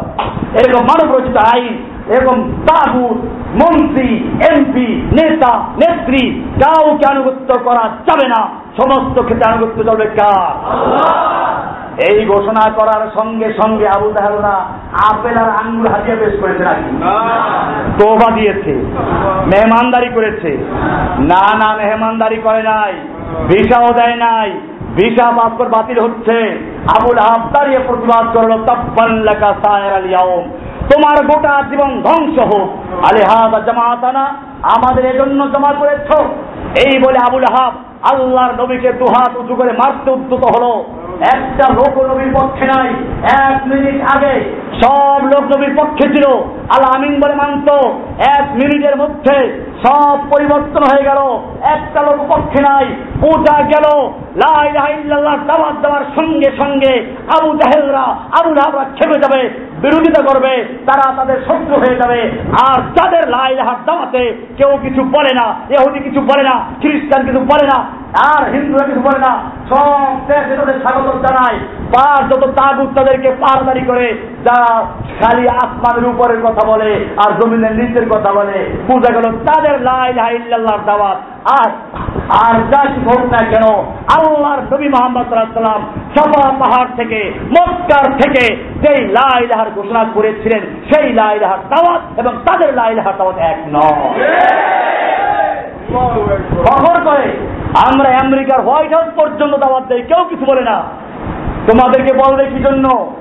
এরকম মানব রচিত আইন, এরকম তাগুত মন্ত্রী, এমপি, নেতা, নেত্রী, কাউকে আনুগত্য করা যাবে না। সমস্ত ক্ষেত্রে আনুগত্য চলবে কার? এই ঘোষণা করার সঙ্গে সঙ্গে আবু তাহলরা আপেল আর আঙ্গুর হাতিয়ে পেশ করেছে নাকি? তোবা দিয়েছে, মেহমানদারি করেছে। না না, মেহমানদারি করে নাই, ভিসাও দেয় নাই ভিসা পাসপোর্ট বাতিল হচ্ছে। আবুল আফতার এ প্রতিবাদ করল তাপ্পাল্লাকা সায়ের আলিয়াউম তোমার গোটা জীবন ধ্বংস হোক। আলে হাদা জামাতানা, আমাদের এজন্য জমা করেছ। এই বলে আবুল হাব আল্লাহর নবীকে দুহাত উঁচু করে মারতে উদ্যত হলো। একটা লোক নবীর পক্ষে নাই, এক মিনিট আগে সব লোক নবীর পক্ষে ছিল। আল আমিন বলে মানত, এক মিনিটের মধ্যে সব পরিবর্তন হয়ে গেল। একটা লোক পক্ষে নাই পূজা গেল। লাই লাইল্লাহ দাওয়াত দেওয়ার সঙ্গে সঙ্গে আবু জাহেলরা, আবু লাহাবরা খেপে যাবে, বিরোধিতা করবে, তারা তাদের শত্রু হয়ে যাবে। আর যাদের লাই লাহার দাওয়াতে কেউ কিছু বলে না এহুদি কিছু বলে না, খ্রিস্টান কিছু বলে না আর হিন্দুরা কিছু বলে না। সব দেশে তাদের স্বাগত জানায় পার যত তাগুত তাদেরকে পারদারি করে যারা খালি আসমানের উপরের কথা বলে আর জমিনের নিচের কথা বলে। বোঝা গেল তাদের লাই লাইল্লাহর দাওয়াত। আর আর যা কিছু হোক না কেন আল্লাহর নবী মোহাম্মদ সাল্লাম সফা পাহাড় থেকে মক্কার থেকে যেই লাই লাহার ঘোষণা করেছিলেন সেই লাই লাহার দাওয়াত এবং তাদের লাই লাহার দাওয়াত এক নয়। করে। আমরা আমেরিকার হোয়াইট হাউস পর্যন্ত দাওয়াত দেয় কেউ কিছু বলে না। তোমাদেরকে বলবে কি জন্য?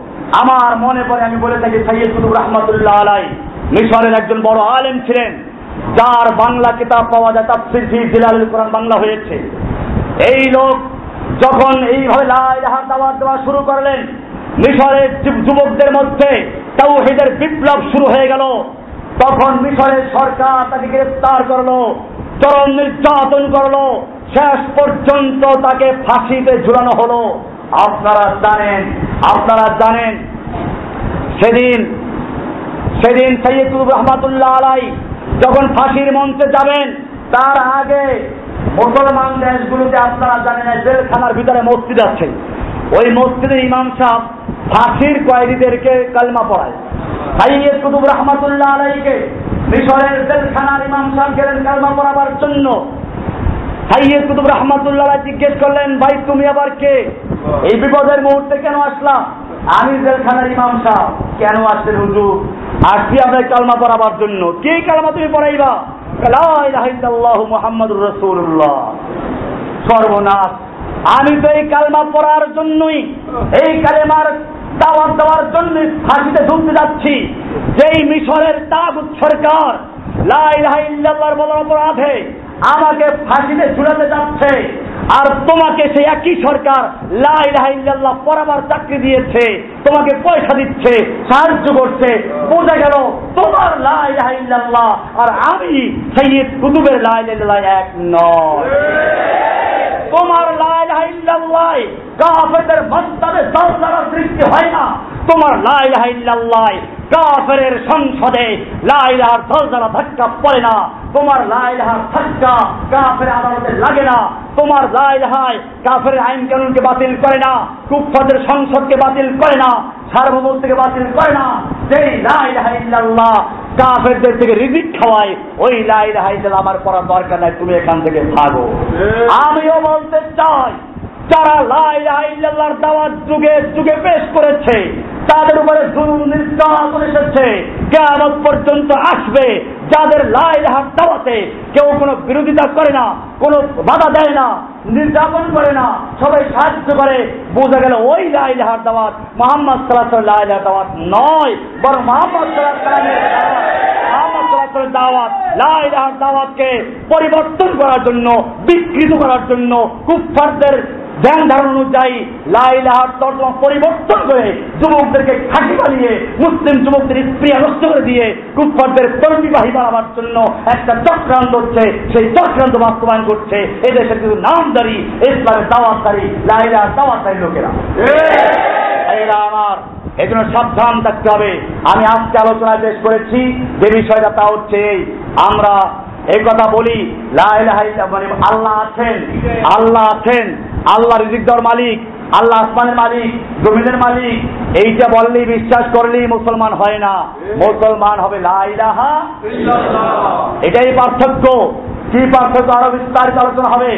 আমার মনে পড়ে, আমি বলে থাকি সৈয়দ কুতুব রহমতুল্লাহ আলাই, মিশরের একজন বড় আলেম ছিলেন, যার বাংলা কিতাব পাওয়া যায় তাফসির ফি জিলালুল কোরআন বাংলা হয়েছে। এই লোক যখন এইভাবে লাই লাহার দাওয়াত দেওয়া শুরু করলেন, মিশরের যুবকদের মধ্যে তাওহীদের বিপ্লব শুরু হয়ে গেল। তখন মিশরের সরকার তাকে গ্রেফতার করল। চরম নির্যাতন করল। শেষ পর্যন্ত তাকে ফাঁসিতে ঝুলানো হলো। আপনারা জানেন আপনারা জানেন, সেদিন সেদিন সৈয়দুর রহমাতুল্লাহ আলাই যখন ফাঁসির মঞ্চে যাবেন, তার আগে মুসলমান দেশগুলোতে আপনারা জানেন, জেলখানার ভিতরে মসজিদ আছে। ওই মসজিদে ইমাম সাহ ফাঁসির কয়েদিদেরকে কালমা পড়ায়। সাইয়েদ কুতুব রহমাতুল্লাহ আলাইকে মিশরের জেলখানার ইমাম সাহেব কালমা পড়াবার জন্য সাইয়েদ কুতুব রহমাতুল্লাহ জিজ্ঞেস করলেন, ভাই, তুমি আবার কে? এই বিপদের মুহূর্তে কেন আসলাম আমি জেলখানার ইমাম সাহেব। কেন আসলেন হুজুর? আসছি আপনার কালমা পড়াবার জন্য। কে কালমা তুমি পড়াইবা? মোহাম্মদুর রসুল্লাহ সর্বনাশ। আমি তো এই কালমা পড়ার জন্যই এই কালেমার দাওয়াত দেওয়ার জন্য ফাঁসিতে ঢুকতে যাচ্ছি। যেই মিশরের তাগুত সরকার লাইল্লাহর বলার অপরাধে আমাকে ফাঁসিতে ঝুলাতে যাচ্ছে, আর তোমাকে সে একই সরকার লাইল্লাহ পরাবার চাকরি দিয়েছে, তোমাকে পয়সা দিচ্ছে, সাহায্য করছে। বোঝা গেল তোমার লাইল্লাহ আর আমি সৈয়দ কুতুবের লাইল্লাহ এক নয়। তোমার লাইল্লাহ কাফেরদের মস্তাবে দলদারা সৃষ্টি হয় না। তোমার লাইল্লাহ কাফের সংসদে লাইলাহার দলদারা ধাক্কা পড়ে না। তোমার লাইলাহার ধাক্কা কাফের আদালতে লাগে না। তোমার লাইলাহায় কাফের আইন কানুনকে বাতিল করে না। কুফাদের সংসদকে বাতিল করে না। সার্বভৌমত্বকে বাতিল করে না। যেই লাইলাহা ইল্লাল্লাহ কাফেরদের থেকে রিজিক খাওয়ায় ওই লাইলাহা ইল্লাল্লাহ আমার পড়ার দরকার নাই তুমি এখান থেকে ভাগো। আমিও বলতে চাই যারা লাইলাহার দাওয়াত যুগে যুগে পেশ করেছে, তাদের উপরে জুলুম, নির্যাতন এসেছে। কেমন পর্যন্ত আসবে। যাদের লাইলাহার দাওয়াতে কেউ কোনো বিরোধিতা করে না, কোনো বাধা দেয় না, নির্যাতন করে না, সবাই সাহায্য করে, বোঝা গেল ওই লাইলাহার দাওয়াত মোহাম্মদ সাল্লাহ লাইলাহার দাওয়াত নয়, বরং মোহাম্মদ সাল্লাহ দাওয়াত লাইলাহার দাওয়াতকে পরিবর্তন করার জন্য, বিকৃত করার জন্য কুফারদের ধ্যান ধারণ অনুযায়ী লাইলাহার তর্জমা পরিবর্তন করে যুবকদেরকে খাঁটি বানিয়ে, মুসলিম যুবকদের স্প্রিয়া নষ্ট করে দিয়ে কুফারদের তর্মিবাহী বাড়াবার জন্য একটা চক্রান্ত হচ্ছে। সেই চক্রান্ত বাস্তবায়ন করছে এদেশের কিন্তু নামদারি, ইসলামের দাওয়াতদারি লাইলাহার দাওয়াতদারি লোকেরা। এরা আমার, এজন্য সাবধান থাকতে হবে। আমি আজকে আলোচনায় পেশ করেছি, যে বিষয়টা তা হচ্ছে আমরা এই কথা বলি মানে আল্লাহ আছেন আল্লাহ আছেন আল্লাহ রিজিক মালিক, আল্লাহ আসমানের মালিক, জমিনের মালিক, এইটা বললেই বিশ্বাস করলেই মুসলমান হয় না। মুসলমান হবে লা ইলাহা এটাই পার্থক্য। কি পার্থক্য? আরও বিস্তারিত আলোচনা হবে।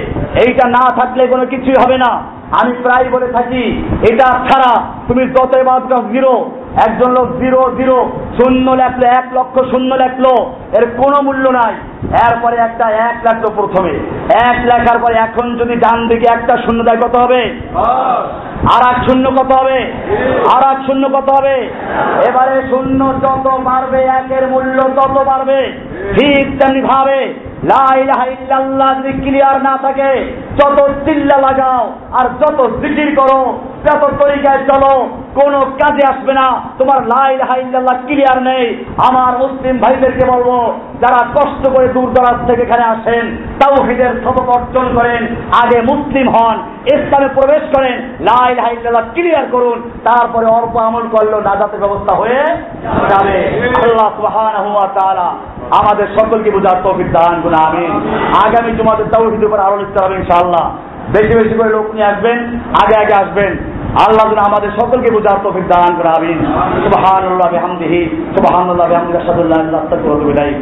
এইটা না থাকলে কোনো কিছুই হবে না। আমি প্রায় বলে থাকি, এটা ছাড়া তুমি যত এবার জিরো একজন লোক জিরো জিরো শূন্য লেখলো, এক লক্ষ শূন্য লেখলো। এর কোনো মূল্য নাই। এরপরে একটা এক লেখলো প্রথমে। এক লেখার পরে এখন যদি ডান দিকে একটা শূন্য দেয়, কত হবে? আর এক শূন্য কত হবে? আর এক শূন্য কত হবে? এবারে শূন্য যত বাড়বে, একের মূল্য তত বাড়বে। ঠিক তেমনি ভাবে, লা ইলাহা ইল্লাল্লাহ যদি ক্লিয়ার না থাকে, যত চিল্লা লাগাও, আর যত জিকির করো, যত তরিকায় চলো, কোনো কাজে আসবে না। তোমার লা ইলাহা ইল্লাল্লাহ ক্লিয়ার নেই। আমার মুসলিম ভাইদেরকে বলব, যারা কষ্ট করে দূর দরাজ থেকে এখানে আসেন, তাওহীদের শপথ অর্জন করেন, আগে মুসলিম হন, ইসলামে প্রবেশ করেন, লা ইলাহা ইল্লাল্লাহ ক্লিয়ার করুন, তারপরে অল্প আমল করলেও নাজাতের ব্যবস্থা হয়ে যাবে। আল্লাহ সুবহানাহু ওয়া তাআলা আমাদের সকলকে বুঝার তৌফিক দান করুন, আমিন। আগামী তোমাদের তাওহীদের উপর আরও লিখতে হবে ইনশাআল্লাহ। বেশি বেশি করে লোক নিয়ে আসবেন, আগে আগে আসবেন। আল্লাহ আমাদের সকলকে বুঝার তো দান করে আমিন। সুবহানাল্লাহ আল্লাহ হামদিহি বিহামদিহি আল্লাহ ওয়া আতুবু ইলাইক